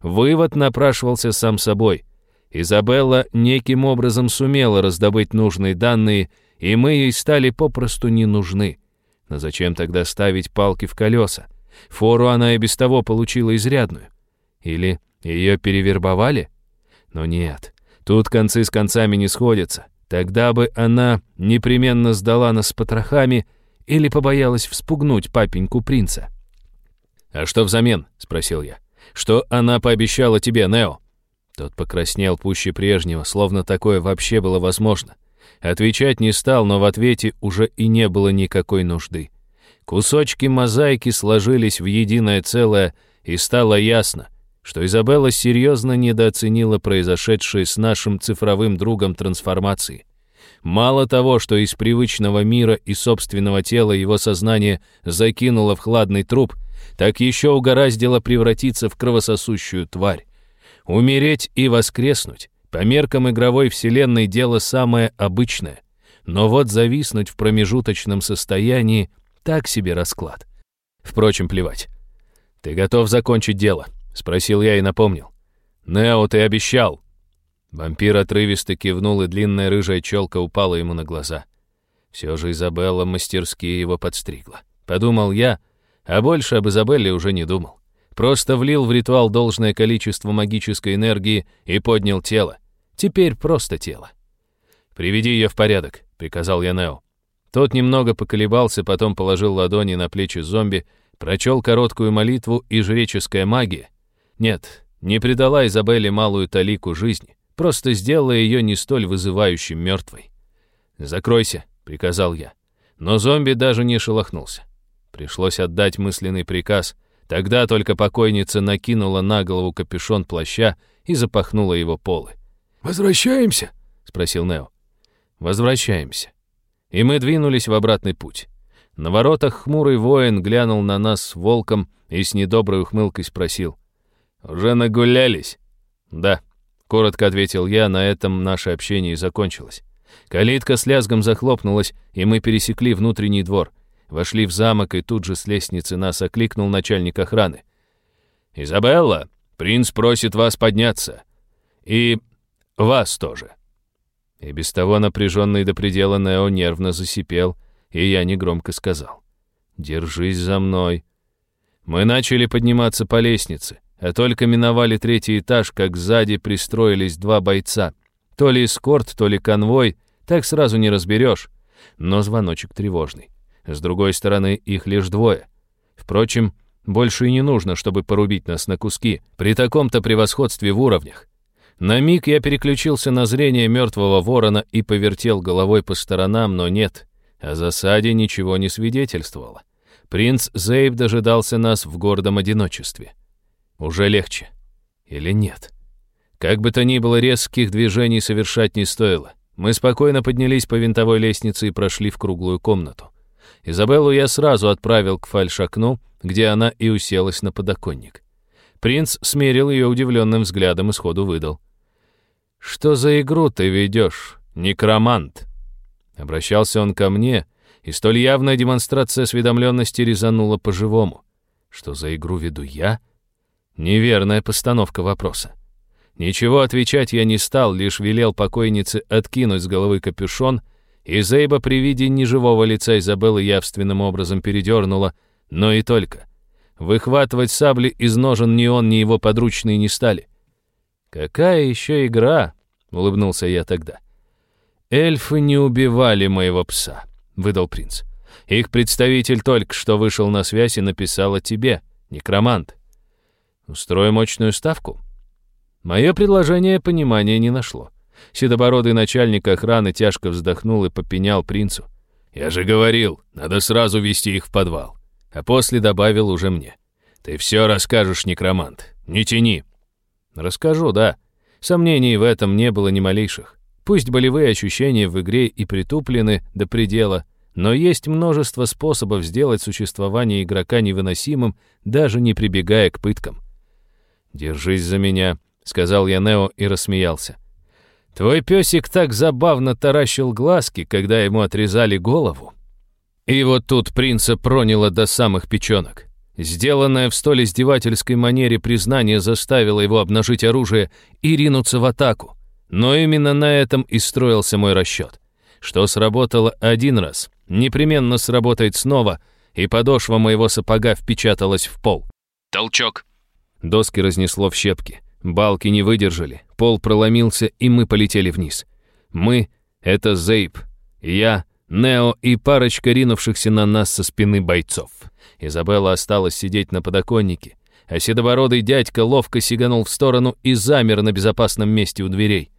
Вывод напрашивался сам собой. Изабелла неким образом сумела раздобыть нужные данные, и мы ей стали попросту не нужны. Но зачем тогда ставить палки в колеса? Фору она и без того получила изрядную. Или ее перевербовали? Но нет, тут концы с концами не сходятся. Тогда бы она непременно сдала нас с потрохами или побоялась вспугнуть папеньку принца. «А что взамен?» — спросил я. «Что она пообещала тебе, Нео?» Тот покраснел пуще прежнего, словно такое вообще было возможно. Отвечать не стал, но в ответе уже и не было никакой нужды. Кусочки мозаики сложились в единое целое, и стало ясно, что Изабелла серьезно недооценила произошедшие с нашим цифровым другом трансформации. Мало того, что из привычного мира и собственного тела его сознание закинуло в хладный труп, так еще угораздило превратиться в кровососущую тварь. Умереть и воскреснуть по меркам игровой вселенной дело самое обычное. Но вот зависнуть в промежуточном состоянии — так себе расклад. Впрочем, плевать. «Ты готов закончить дело?» — спросил я и напомнил. «Нео, ты обещал!» Вампир отрывисто кивнул, и длинная рыжая челка упала ему на глаза. Все же Изабелла мастерски его подстригла. Подумал я, а больше об Изабелле уже не думал. Просто влил в ритуал должное количество магической энергии и поднял тело. Теперь просто тело. «Приведи ее в порядок», — приказал я Нео. Тот немного поколебался, потом положил ладони на плечи зомби, прочел короткую молитву и жреческая магия. Нет, не предала Изабелле малую талику жизни, просто сделала ее не столь вызывающей мертвой. «Закройся», — приказал я. Но зомби даже не шелохнулся. Пришлось отдать мысленный приказ. Тогда только покойница накинула на голову капюшон плаща и запахнула его полы. «Возвращаемся?» — спросил Нео. «Возвращаемся». И мы двинулись в обратный путь. На воротах хмурый воин глянул на нас с волком и с недоброй ухмылкой спросил. «Уже нагулялись?» «Да», — коротко ответил я, на этом наше общение и закончилось. Калитка с лязгом захлопнулась, и мы пересекли внутренний двор. Вошли в замок, и тут же с лестницы нас окликнул начальник охраны. «Изабелла, принц просит вас подняться». И вас тоже». И без того напряженный до предела Нео нервно засипел, и я негромко сказал. «Держись за мной». Мы начали подниматься по лестнице, а только миновали третий этаж, как сзади пристроились два бойца. То ли эскорт, то ли конвой, так сразу не разберешь. Но звоночек тревожный. С другой стороны, их лишь двое. Впрочем, больше и не нужно, чтобы порубить нас на куски, при таком-то превосходстве в уровнях. На миг я переключился на зрение мертвого ворона и повертел головой по сторонам, но нет, о засаде ничего не свидетельствовало. Принц Зейб дожидался нас в гордом одиночестве. Уже легче. Или нет? Как бы то ни было, резких движений совершать не стоило. Мы спокойно поднялись по винтовой лестнице и прошли в круглую комнату. Изабеллу я сразу отправил к фальш-окну, где она и уселась на подоконник. Принц смерил ее удивленным взглядом и сходу выдал. «Что за игру ты ведешь, некромант?» Обращался он ко мне, и столь явная демонстрация осведомленности резанула по-живому. «Что за игру веду я?» Неверная постановка вопроса. Ничего отвечать я не стал, лишь велел покойнице откинуть с головы капюшон, и Зейба при виде неживого лица Изабеллы явственным образом передернула, но и только. Выхватывать сабли из ножен ни он, ни его подручные не стали. «Какая еще игра?» — улыбнулся я тогда. «Эльфы не убивали моего пса», — выдал принц. «Их представитель только что вышел на связь и написал о тебе, некромант. Устроим мощную ставку?» Мое предложение понимания не нашло. Седобородый начальник охраны тяжко вздохнул и попенял принцу. «Я же говорил, надо сразу вести их в подвал». А после добавил уже мне. «Ты все расскажешь, некромант. Не тяни. Расскажу, да. Сомнений в этом не было ни малейших. Пусть болевые ощущения в игре и притуплены до предела, но есть множество способов сделать существование игрока невыносимым, даже не прибегая к пыткам. «Держись за меня», — сказал я Нео и рассмеялся. «Твой песик так забавно таращил глазки, когда ему отрезали голову». И вот тут принца проняло до самых печенок. Сделанное в столь издевательской манере признание заставило его обнажить оружие и ринуться в атаку. Но именно на этом и строился мой расчет. Что сработало один раз, непременно сработает снова, и подошва моего сапога впечаталась в пол. Толчок. Доски разнесло в щепки. Балки не выдержали, пол проломился, и мы полетели вниз. Мы — это Зейб. Я — Нео и парочка ринувшихся на нас со спины бойцов. Изабелла осталась сидеть на подоконнике, а седобородый дядька ловко сиганул в сторону и замер на безопасном месте у дверей.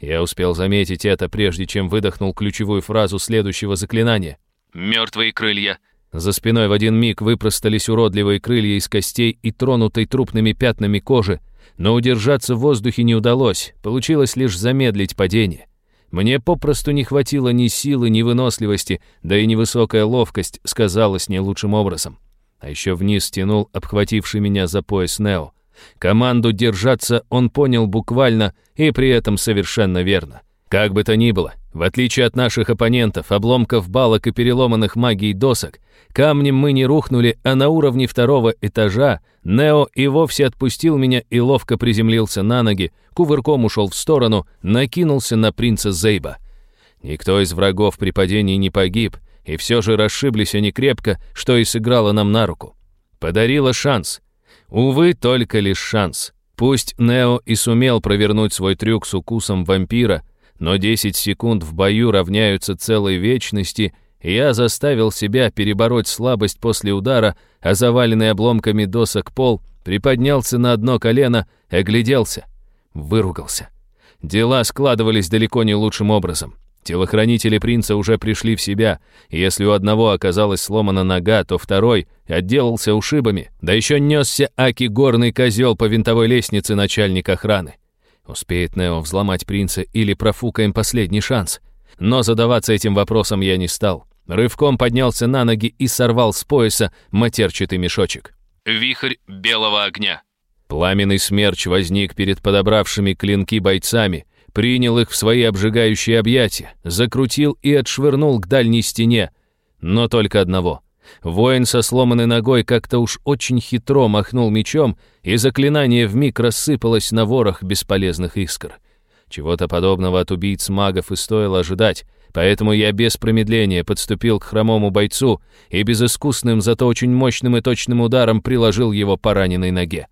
Я успел заметить это, прежде чем выдохнул ключевую фразу следующего заклинания. «Мертвые крылья». За спиной в один миг выпростались уродливые крылья из костей и тронутой трупными пятнами кожи, но удержаться в воздухе не удалось, получилось лишь замедлить падение. Мне попросту не хватило ни силы, ни выносливости, да и невысокая ловкость сказалась не лучшим образом. А еще вниз тянул обхвативший меня за пояс Нео. Команду держаться он понял буквально и при этом совершенно верно. Как бы то ни было, в отличие от наших оппонентов, обломков балок и переломанных магией досок, камнем мы не рухнули, а на уровне второго этажа Нео и вовсе отпустил меня и ловко приземлился на ноги, кувырком ушел в сторону, накинулся на принца Зейба. Никто из врагов при падении не погиб, и все же расшиблись они крепко, что и сыграло нам на руку. Подарило шанс. Увы, только лишь шанс. Пусть Нео и сумел провернуть свой трюк с укусом вампира — но 10 секунд в бою равняются целой вечности, и я заставил себя перебороть слабость после удара, а заваленный обломками досок пол приподнялся на одно колено, огляделся, выругался. Дела складывались далеко не лучшим образом. Телохранители принца уже пришли в себя, и если у одного оказалась сломана нога, то второй отделался ушибами, да еще несся аки-горный козел по винтовой лестнице начальник охраны. Успеет Нео взломать принца или профукаем последний шанс? Но задаваться этим вопросом я не стал. Рывком поднялся на ноги и сорвал с пояса матерчатый мешочек. Вихрь белого огня. Пламенный смерч возник перед подобравшими клинки бойцами, принял их в свои обжигающие объятия, закрутил и отшвырнул к дальней стене. Но только одного. Воин со сломанной ногой как-то уж очень хитро махнул мечом, и заклинание вмиг рассыпалось на ворох бесполезных искр. Чего-то подобного от убийц магов и стоило ожидать, поэтому я без промедления подступил к хромому бойцу и безыскусным, зато очень мощным и точным ударом приложил его по раненой ноге.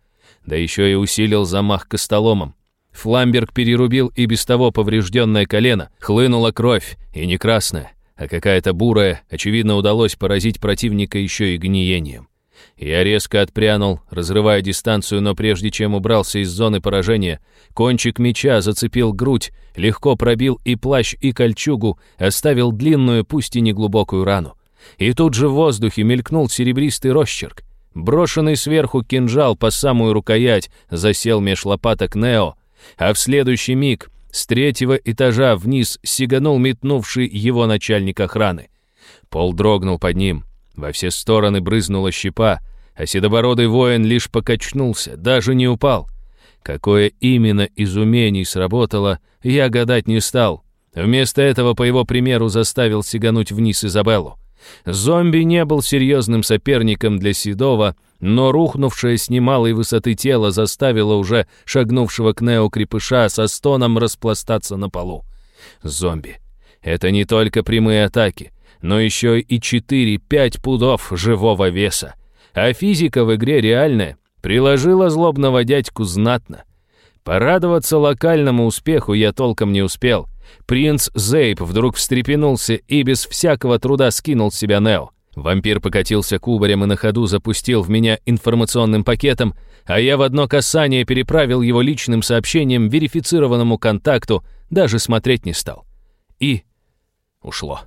Да еще и усилил замах костоломом. Фламберг перерубил и без того поврежденное колено, хлынула кровь, и не красная а какая-то бурая, очевидно, удалось поразить противника еще и гниением. Я резко отпрянул, разрывая дистанцию, но прежде чем убрался из зоны поражения, кончик меча зацепил грудь, легко пробил и плащ, и кольчугу, оставил длинную, пусть и неглубокую рану. И тут же в воздухе мелькнул серебристый росчерк. Брошенный сверху кинжал по самую рукоять засел меж лопаток Нео, а в следующий миг — с третьего этажа вниз сиганул метнувший его начальник охраны. Пол дрогнул под ним. Во все стороны брызнула щепа, а седобородый воин лишь покачнулся, даже не упал. Какое именно изумение сработало, я гадать не стал. Вместо этого, по его примеру, заставил сигануть вниз Изабеллу. Зомби не был серьезным соперником для Седова, но рухнувшее с немалой высоты тело заставило уже шагнувшего к Нео крепыша со стоном распластаться на полу. Зомби. Это не только прямые атаки, но еще и 4-5 пудов живого веса. А физика в игре реальная, приложила злобного дядьку знатно. Порадоваться локальному успеху я толком не успел. Принц Зейп вдруг встрепенулся и без всякого труда скинул с себя Нео. Вампир покатился кубарем и на ходу запустил в меня информационным пакетом, а я в одно касание переправил его личным сообщением верифицированному контакту, даже смотреть не стал. И ушло.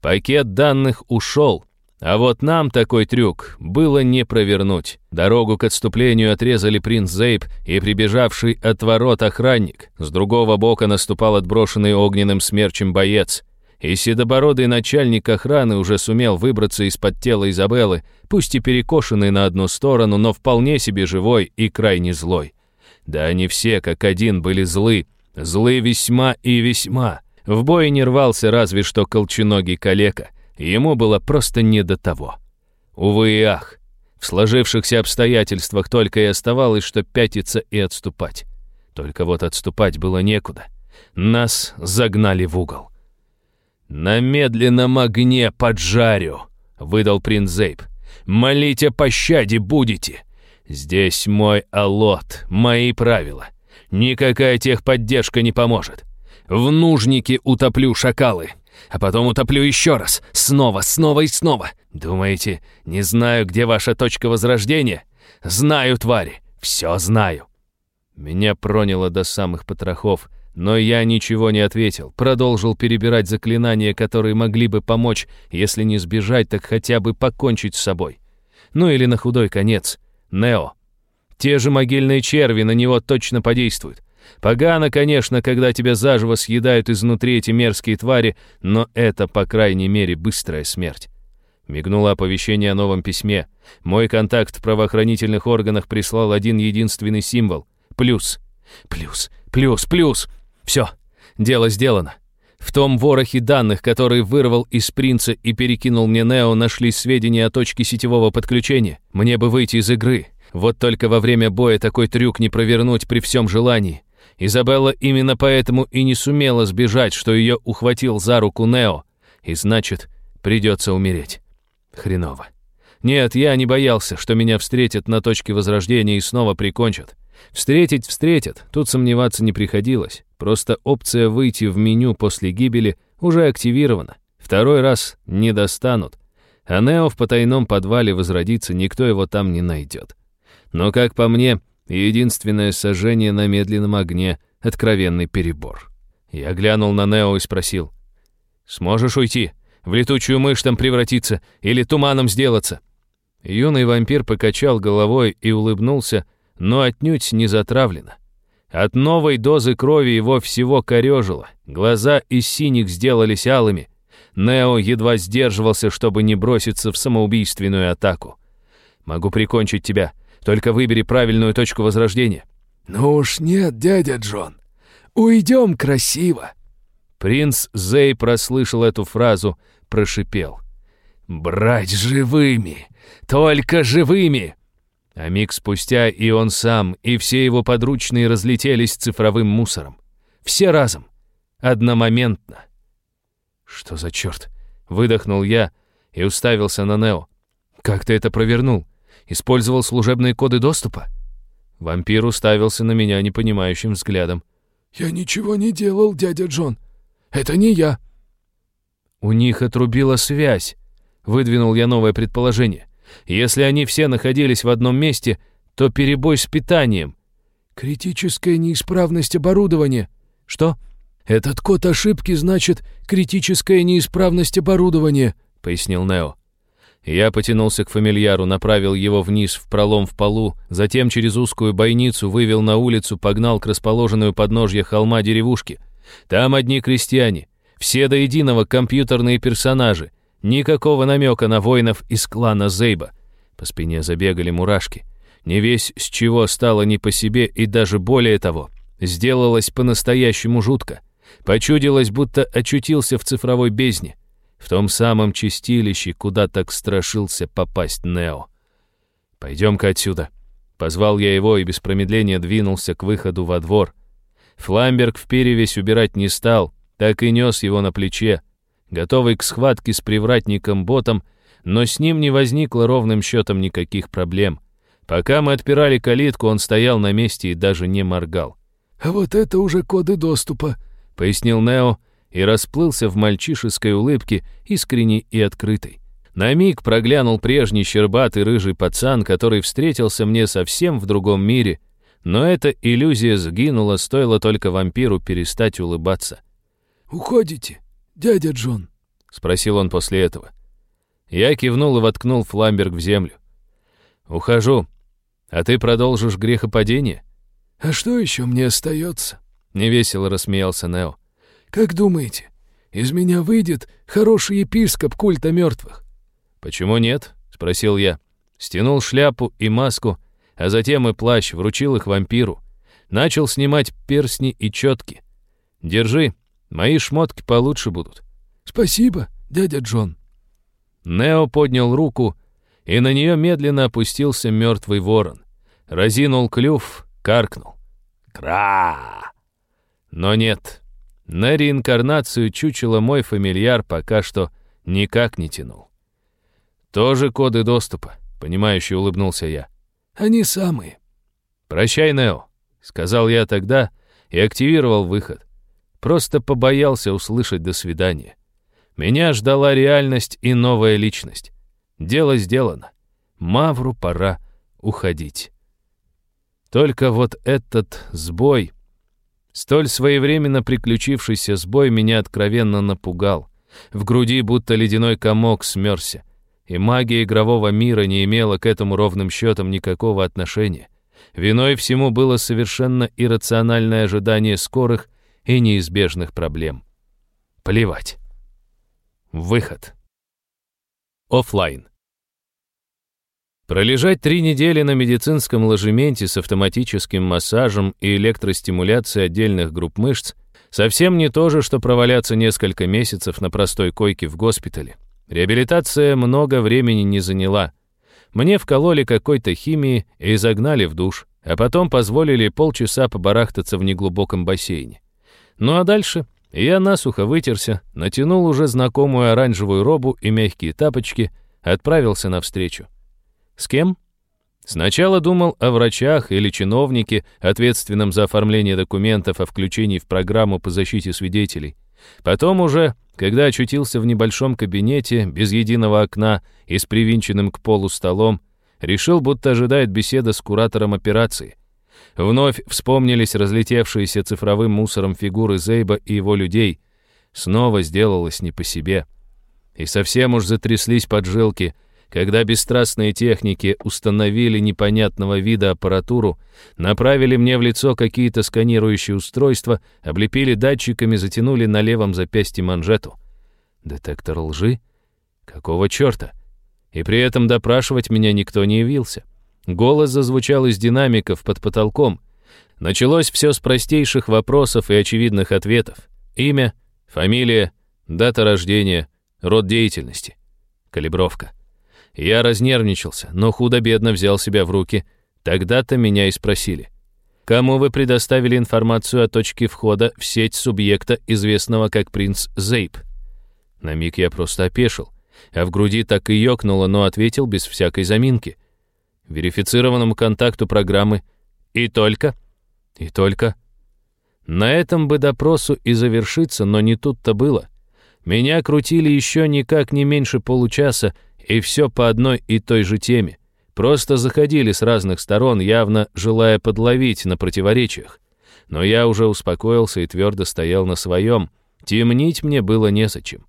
Пакет данных ушел, а вот нам такой трюк было не провернуть. Дорогу к отступлению отрезали принц Зейб и прибежавший от ворот охранник. С другого бока наступал отброшенный огненным смерчем боец — и седобородый начальник охраны уже сумел выбраться из-под тела Изабеллы, пусть и перекошенный на одну сторону, но вполне себе живой и крайне злой. Да они все, как один, были злы. Злы весьма и весьма. В бой не рвался разве что колченогий калека. Ему было просто не до того. Увы и ах. В сложившихся обстоятельствах только и оставалось, что пятиться и отступать. Только вот отступать было некуда. Нас загнали в угол. «На медленном огне поджарю», — выдал принц Зейб. «Молите пощаде будете. Здесь мой аллот, мои правила. Никакая техподдержка не поможет. В нужнике утоплю шакалы, а потом утоплю еще раз, снова, снова и снова. Думаете, не знаю, где ваша точка возрождения? Знаю, твари, все знаю». Меня проняло до самых потрохов — но я ничего не ответил, продолжил перебирать заклинания, которые могли бы помочь, если не сбежать, так хотя бы покончить с собой. Ну или на худой конец. Нео. Те же могильные черви на него точно подействуют. Погано, конечно, когда тебя заживо съедают изнутри эти мерзкие твари, но это, по крайней мере, быстрая смерть. Мигнуло оповещение о новом письме. Мой контакт в правоохранительных органах прислал один единственный символ. Плюс. Плюс. Плюс. Плюс. Все, дело сделано. В том ворохе данных, который вырвал из принца и перекинул мне Нео, нашлись сведения о точке сетевого подключения. Мне бы выйти из игры. Вот только во время боя такой трюк не провернуть при всем желании. Изабелла именно поэтому и не сумела сбежать, что ее ухватил за руку Нео. И значит, придется умереть. Хреново. Нет, я не боялся, что меня встретят на точке возрождения и снова прикончат. Встретить встретят, тут сомневаться не приходилось. Просто опция «Выйти в меню после гибели» уже активирована. Второй раз не достанут. А Нео в потайном подвале возродится, никто его там не найдет. Но, как по мне, единственное сожжение на медленном огне — откровенный перебор. Я глянул на Нео и спросил. «Сможешь уйти? В летучую мышь там превратиться или туманом сделаться?» Юный вампир покачал головой и улыбнулся, но отнюдь не затравлено. От новой дозы крови его всего корежило, глаза из синих сделались алыми. Нео едва сдерживался, чтобы не броситься в самоубийственную атаку. «Могу прикончить тебя, только выбери правильную точку возрождения». «Ну уж нет, дядя Джон, уйдем красиво». Принц Зей прослышал эту фразу, прошипел. «Брать живыми! Только живыми!» А миг спустя и он сам, и все его подручные разлетелись цифровым мусором. Все разом. Одномоментно. «Что за черт?» — выдохнул я и уставился на Нео. «Как ты это провернул? Использовал служебные коды доступа?» Вампир уставился на меня непонимающим взглядом. «Я ничего не делал, дядя Джон. Это не я». «У них отрубила связь», — выдвинул я новое предположение. Если они все находились в одном месте, то перебой с питанием. Критическая неисправность оборудования. Что? Этот код ошибки значит критическая неисправность оборудования, пояснил Нео. Я потянулся к фамильяру, направил его вниз в пролом в полу, затем через узкую бойницу вывел на улицу, погнал к расположенную подножье холма деревушки. Там одни крестьяне, все до единого компьютерные персонажи, Никакого намека на воинов из клана Зейба. По спине забегали мурашки. Не весь с чего стало не по себе и даже более того. Сделалось по-настоящему жутко. Почудилось, будто очутился в цифровой бездне. В том самом чистилище, куда так страшился попасть Нео. «Пойдем-ка отсюда». Позвал я его и без промедления двинулся к выходу во двор. Фламберг в перевесь убирать не стал, так и нес его на плече готовый к схватке с привратником-ботом, но с ним не возникло ровным счетом никаких проблем. Пока мы отпирали калитку, он стоял на месте и даже не моргал. «А вот это уже коды доступа», — пояснил Нео и расплылся в мальчишеской улыбке, искренней и открытой. На миг проглянул прежний щербатый рыжий пацан, который встретился мне совсем в другом мире, но эта иллюзия сгинула, стоило только вампиру перестать улыбаться. «Уходите», «Дядя Джон?» — спросил он после этого. Я кивнул и воткнул фламберг в землю. «Ухожу. А ты продолжишь грехопадение?» «А что еще мне остается?» — невесело рассмеялся Нео. «Как думаете, из меня выйдет хороший епископ культа мертвых?» «Почему нет?» — спросил я. Стянул шляпу и маску, а затем и плащ, вручил их вампиру. Начал снимать перстни и четки. «Держи, Мои шмотки получше будут». «Спасибо, дядя Джон». Нео поднял руку, и на нее медленно опустился мертвый ворон. Разинул клюв, каркнул. «Кра!» Но нет, на реинкарнацию чучело мой фамильяр пока что никак не тянул. «Тоже коды доступа», — понимающе улыбнулся я. «Они самые». «Прощай, Нео», — сказал я тогда и активировал выход. Просто побоялся услышать «до свидания». Меня ждала реальность и новая личность. Дело сделано. Мавру пора уходить. Только вот этот сбой, столь своевременно приключившийся сбой, меня откровенно напугал. В груди будто ледяной комок смерся. И магия игрового мира не имела к этому ровным счетом никакого отношения. Виной всему было совершенно иррациональное ожидание скорых и неизбежных проблем. Плевать. Выход. Оффлайн. Пролежать три недели на медицинском ложементе с автоматическим массажем и электростимуляцией отдельных групп мышц совсем не то же, что проваляться несколько месяцев на простой койке в госпитале. Реабилитация много времени не заняла. Мне вкололи какой-то химии и загнали в душ, а потом позволили полчаса побарахтаться в неглубоком бассейне. Ну а дальше я насухо вытерся, натянул уже знакомую оранжевую робу и мягкие тапочки, отправился навстречу. С кем? Сначала думал о врачах или чиновнике, ответственном за оформление документов о включении в программу по защите свидетелей. Потом уже, когда очутился в небольшом кабинете, без единого окна и с привинченным к полу столом, решил, будто ожидает беседа с куратором операции — Вновь вспомнились разлетевшиеся цифровым мусором фигуры Зейба и его людей. Снова сделалось не по себе. И совсем уж затряслись поджилки, когда бесстрастные техники установили непонятного вида аппаратуру, направили мне в лицо какие-то сканирующие устройства, облепили датчиками, затянули на левом запястье манжету. Детектор лжи? Какого черта? И при этом допрашивать меня никто не явился. — Голос зазвучал из динамиков под потолком. Началось все с простейших вопросов и очевидных ответов. Имя, фамилия, дата рождения, род деятельности. Калибровка. Я разнервничался, но худо-бедно взял себя в руки. Тогда-то меня и спросили. Кому вы предоставили информацию о точке входа в сеть субъекта, известного как принц Зейп? На миг я просто опешил, а в груди так и ёкнуло, но ответил без всякой заминки верифицированному контакту программы. И только. И только. На этом бы допросу и завершиться, но не тут-то было. Меня крутили еще никак не меньше получаса, и все по одной и той же теме. Просто заходили с разных сторон, явно желая подловить на противоречиях. Но я уже успокоился и твердо стоял на своем. Темнить мне было незачем.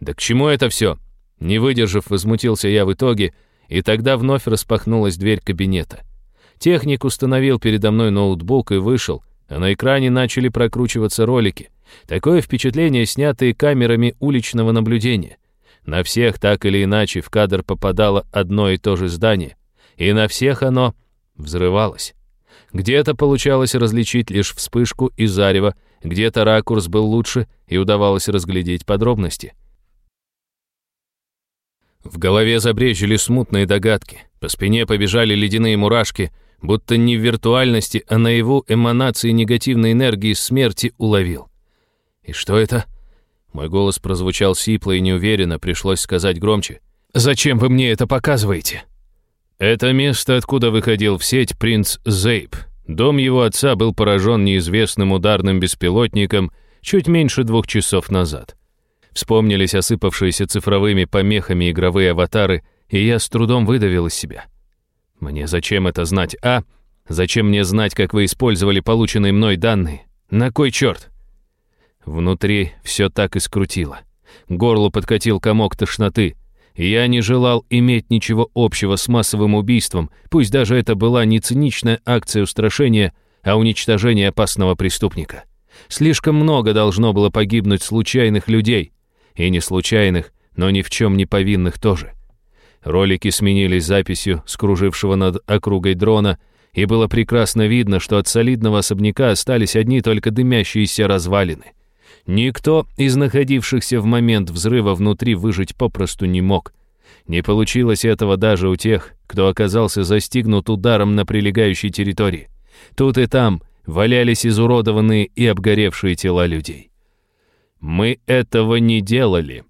«Да к чему это все?» Не выдержав, возмутился я в итоге — и тогда вновь распахнулась дверь кабинета. Техник установил передо мной ноутбук и вышел, а на экране начали прокручиваться ролики. Такое впечатление, снятые камерами уличного наблюдения. На всех так или иначе в кадр попадало одно и то же здание. И на всех оно взрывалось. Где-то получалось различить лишь вспышку и зарево, где-то ракурс был лучше и удавалось разглядеть подробности — в голове забрежили смутные догадки, по спине побежали ледяные мурашки, будто не в виртуальности, а на его эманации негативной энергии смерти уловил. «И что это?» Мой голос прозвучал сипло и неуверенно, пришлось сказать громче. «Зачем вы мне это показываете?» «Это место, откуда выходил в сеть принц Зейб. Дом его отца был поражен неизвестным ударным беспилотником чуть меньше двух часов назад. Вспомнились осыпавшиеся цифровыми помехами игровые аватары, и я с трудом выдавил из себя. Мне зачем это знать, а? Зачем мне знать, как вы использовали полученные мной данные? На кой черт? Внутри все так и скрутило. Горло подкатил комок тошноты. Я не желал иметь ничего общего с массовым убийством, пусть даже это была не циничная акция устрашения, а уничтожение опасного преступника. Слишком много должно было погибнуть случайных людей, и не случайных, но ни в чем не повинных тоже. Ролики сменились записью скружившего над округой дрона, и было прекрасно видно, что от солидного особняка остались одни только дымящиеся развалины. Никто из находившихся в момент взрыва внутри выжить попросту не мог. Не получилось этого даже у тех, кто оказался застигнут ударом на прилегающей территории. Тут и там валялись изуродованные и обгоревшие тела людей. Мы этого не делали.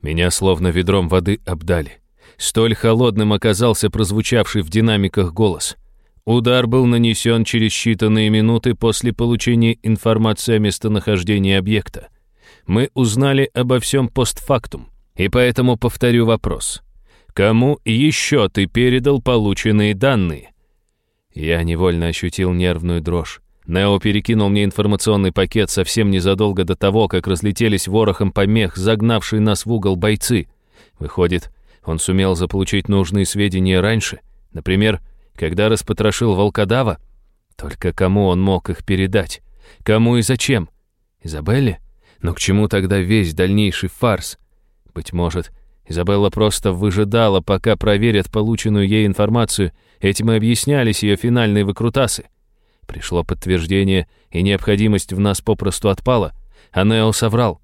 Меня словно ведром воды обдали. Столь холодным оказался прозвучавший в динамиках голос. Удар был нанесен через считанные минуты после получения информации о местонахождении объекта. Мы узнали обо всем постфактум, и поэтому повторю вопрос. Кому еще ты передал полученные данные? Я невольно ощутил нервную дрожь. Нео перекинул мне информационный пакет совсем незадолго до того, как разлетелись ворохом помех, загнавшие нас в угол бойцы. Выходит, он сумел заполучить нужные сведения раньше, например, когда распотрошил волкодава? Только кому он мог их передать? Кому и зачем? Изабелле? Но к чему тогда весь дальнейший фарс? Быть может, Изабелла просто выжидала, пока проверят полученную ей информацию, этим и объяснялись ее финальные выкрутасы. Пришло подтверждение, и необходимость в нас попросту отпала, а Нео соврал.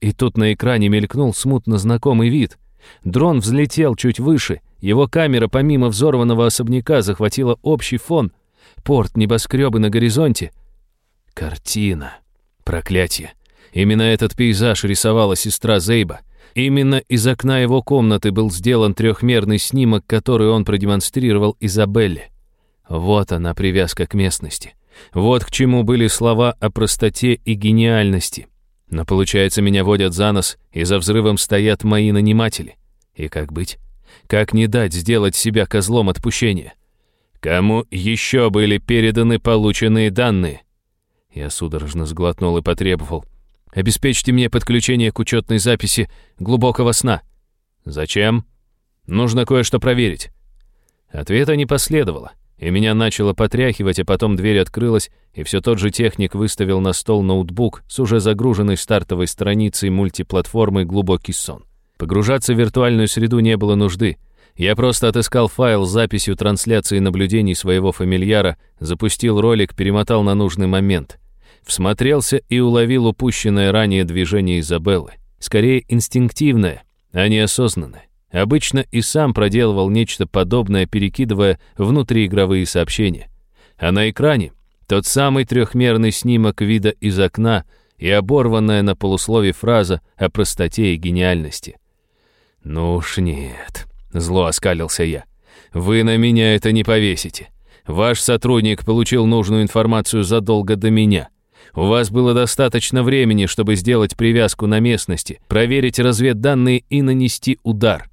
И тут на экране мелькнул смутно знакомый вид. Дрон взлетел чуть выше, его камера помимо взорванного особняка захватила общий фон, порт небоскребы на горизонте. Картина. Проклятие. Именно этот пейзаж рисовала сестра Зейба. Именно из окна его комнаты был сделан трехмерный снимок, который он продемонстрировал Изабелле. Вот она, привязка к местности. Вот к чему были слова о простоте и гениальности. Но получается, меня водят за нос, и за взрывом стоят мои наниматели. И как быть? Как не дать сделать себя козлом отпущения? Кому еще были переданы полученные данные? Я судорожно сглотнул и потребовал. Обеспечьте мне подключение к учетной записи глубокого сна. Зачем? Нужно кое-что проверить. Ответа не последовало и меня начало потряхивать, а потом дверь открылась, и все тот же техник выставил на стол ноутбук с уже загруженной стартовой страницей мультиплатформы «Глубокий сон». Погружаться в виртуальную среду не было нужды. Я просто отыскал файл с записью трансляции наблюдений своего фамильяра, запустил ролик, перемотал на нужный момент. Всмотрелся и уловил упущенное ранее движение Изабеллы. Скорее инстинктивное, а не осознанное. Обычно и сам проделывал нечто подобное, перекидывая внутриигровые сообщения. А на экране тот самый трехмерный снимок вида из окна и оборванная на полуслове фраза о простоте и гениальности. «Ну уж нет», — зло оскалился я. «Вы на меня это не повесите. Ваш сотрудник получил нужную информацию задолго до меня. У вас было достаточно времени, чтобы сделать привязку на местности, проверить разведданные и нанести удар.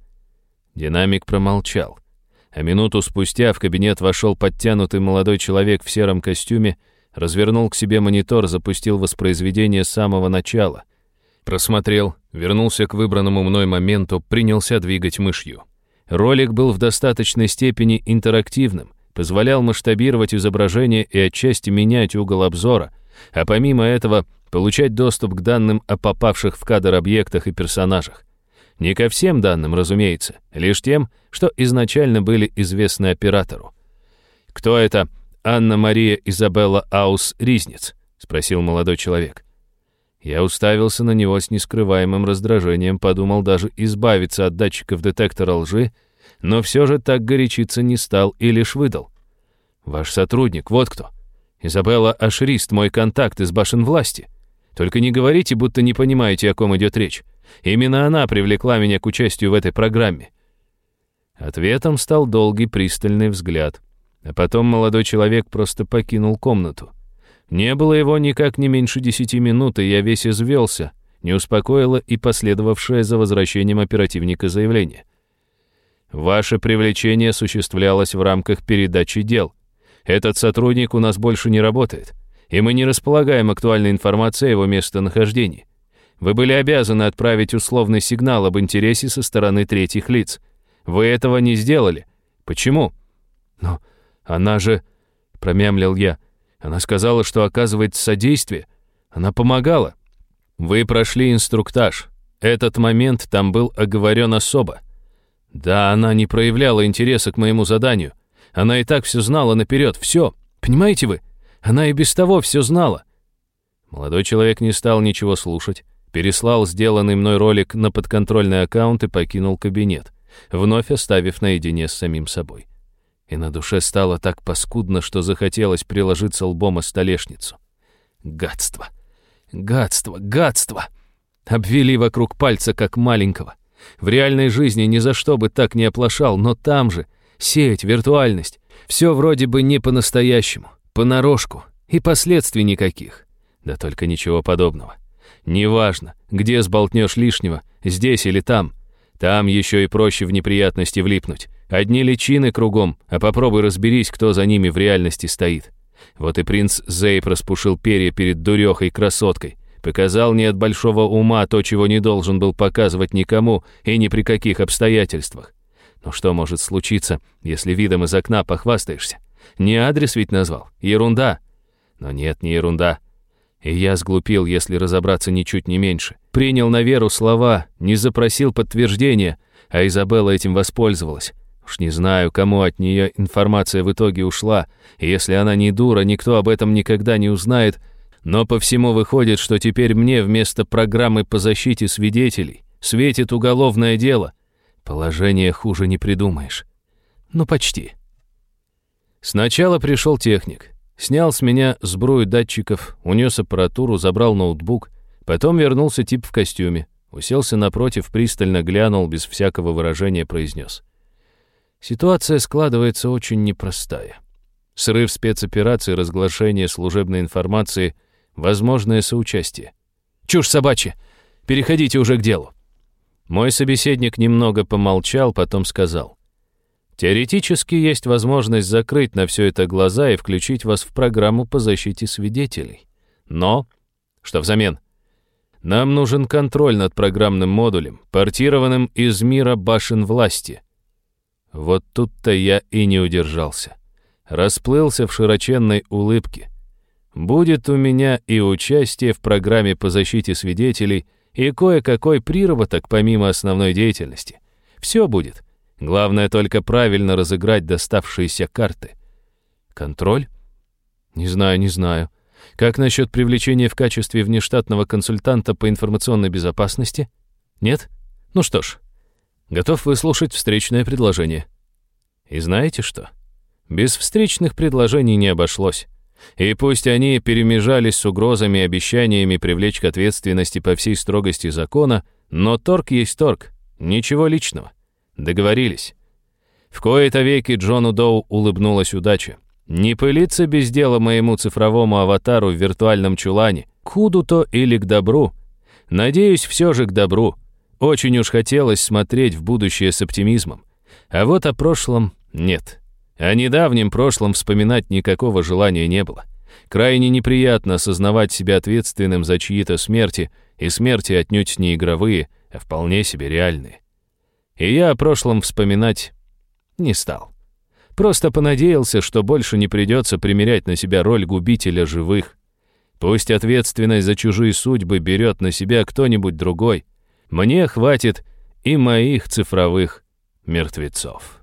Динамик промолчал. А минуту спустя в кабинет вошел подтянутый молодой человек в сером костюме, развернул к себе монитор, запустил воспроизведение с самого начала. Просмотрел, вернулся к выбранному мной моменту, принялся двигать мышью. Ролик был в достаточной степени интерактивным, позволял масштабировать изображение и отчасти менять угол обзора, а помимо этого получать доступ к данным о попавших в кадр объектах и персонажах. Не ко всем данным, разумеется, лишь тем, что изначально были известны оператору. «Кто это Анна-Мария Изабелла Аус Ризнец?» — спросил молодой человек. Я уставился на него с нескрываемым раздражением, подумал даже избавиться от датчиков детектора лжи, но все же так горячиться не стал и лишь выдал. «Ваш сотрудник, вот кто. Изабелла Ашрист, мой контакт из башен власти. Только не говорите, будто не понимаете, о ком идет речь. Именно она привлекла меня к участию в этой программе. Ответом стал долгий пристальный взгляд. А потом молодой человек просто покинул комнату. Не было его никак не меньше десяти минут, и я весь извелся, не успокоило и последовавшее за возвращением оперативника заявление. Ваше привлечение осуществлялось в рамках передачи дел. Этот сотрудник у нас больше не работает, и мы не располагаем актуальной информацией о его местонахождении. Вы были обязаны отправить условный сигнал об интересе со стороны третьих лиц. Вы этого не сделали. Почему? Но она же... Промямлил я. Она сказала, что оказывает содействие. Она помогала. Вы прошли инструктаж. Этот момент там был оговорен особо. Да, она не проявляла интереса к моему заданию. Она и так все знала наперед, все. Понимаете вы? Она и без того все знала. Молодой человек не стал ничего слушать переслал сделанный мной ролик на подконтрольный аккаунт и покинул кабинет, вновь оставив наедине с самим собой. И на душе стало так паскудно, что захотелось приложиться лбом о столешницу. Гадство! Гадство! Гадство! Обвели вокруг пальца, как маленького. В реальной жизни ни за что бы так не оплошал, но там же сеть, виртуальность. Все вроде бы не по-настоящему, понарошку, и последствий никаких. Да только ничего подобного. Неважно, где сболтнешь лишнего, здесь или там. Там еще и проще в неприятности влипнуть. Одни личины кругом, а попробуй разберись, кто за ними в реальности стоит. Вот и принц Зейп распушил перья перед дурехой-красоткой. Показал не от большого ума то, чего не должен был показывать никому и ни при каких обстоятельствах. Но что может случиться, если видом из окна похвастаешься? Не адрес ведь назвал. Ерунда. Но нет, не ерунда. И я сглупил, если разобраться ничуть не меньше. Принял на веру слова, не запросил подтверждения, а Изабелла этим воспользовалась. Уж не знаю, кому от нее информация в итоге ушла, и если она не дура, никто об этом никогда не узнает, но по всему выходит, что теперь мне вместо программы по защите свидетелей светит уголовное дело. Положение хуже не придумаешь. Ну, почти. Сначала пришел техник. Снял с меня сбрую датчиков, унес аппаратуру, забрал ноутбук. Потом вернулся тип в костюме. Уселся напротив, пристально глянул, без всякого выражения произнес. Ситуация складывается очень непростая. Срыв спецоперации, разглашение служебной информации, возможное соучастие. Чушь собачья! Переходите уже к делу. Мой собеседник немного помолчал, потом сказал. Теоретически есть возможность закрыть на все это глаза и включить вас в программу по защите свидетелей. Но... Что взамен? Нам нужен контроль над программным модулем, портированным из мира башен власти. Вот тут-то я и не удержался. Расплылся в широченной улыбке. Будет у меня и участие в программе по защите свидетелей, и кое-какой приработок помимо основной деятельности. Все будет — Главное только правильно разыграть доставшиеся карты. Контроль? Не знаю, не знаю. Как насчет привлечения в качестве внештатного консультанта по информационной безопасности? Нет? Ну что ж, готов выслушать встречное предложение. И знаете что? Без встречных предложений не обошлось. И пусть они перемежались с угрозами и обещаниями привлечь к ответственности по всей строгости закона, но торг есть торг, ничего личного. Договорились. В кои-то веки Джону Доу улыбнулась удача. Не пылиться без дела моему цифровому аватару в виртуальном чулане. К худу-то или к добру. Надеюсь, все же к добру. Очень уж хотелось смотреть в будущее с оптимизмом. А вот о прошлом нет. О недавнем прошлом вспоминать никакого желания не было. Крайне неприятно осознавать себя ответственным за чьи-то смерти, и смерти отнюдь не игровые, а вполне себе реальные. И я о прошлом вспоминать не стал. Просто понадеялся, что больше не придется примерять на себя роль губителя живых. Пусть ответственность за чужие судьбы берет на себя кто-нибудь другой. Мне хватит и моих цифровых мертвецов.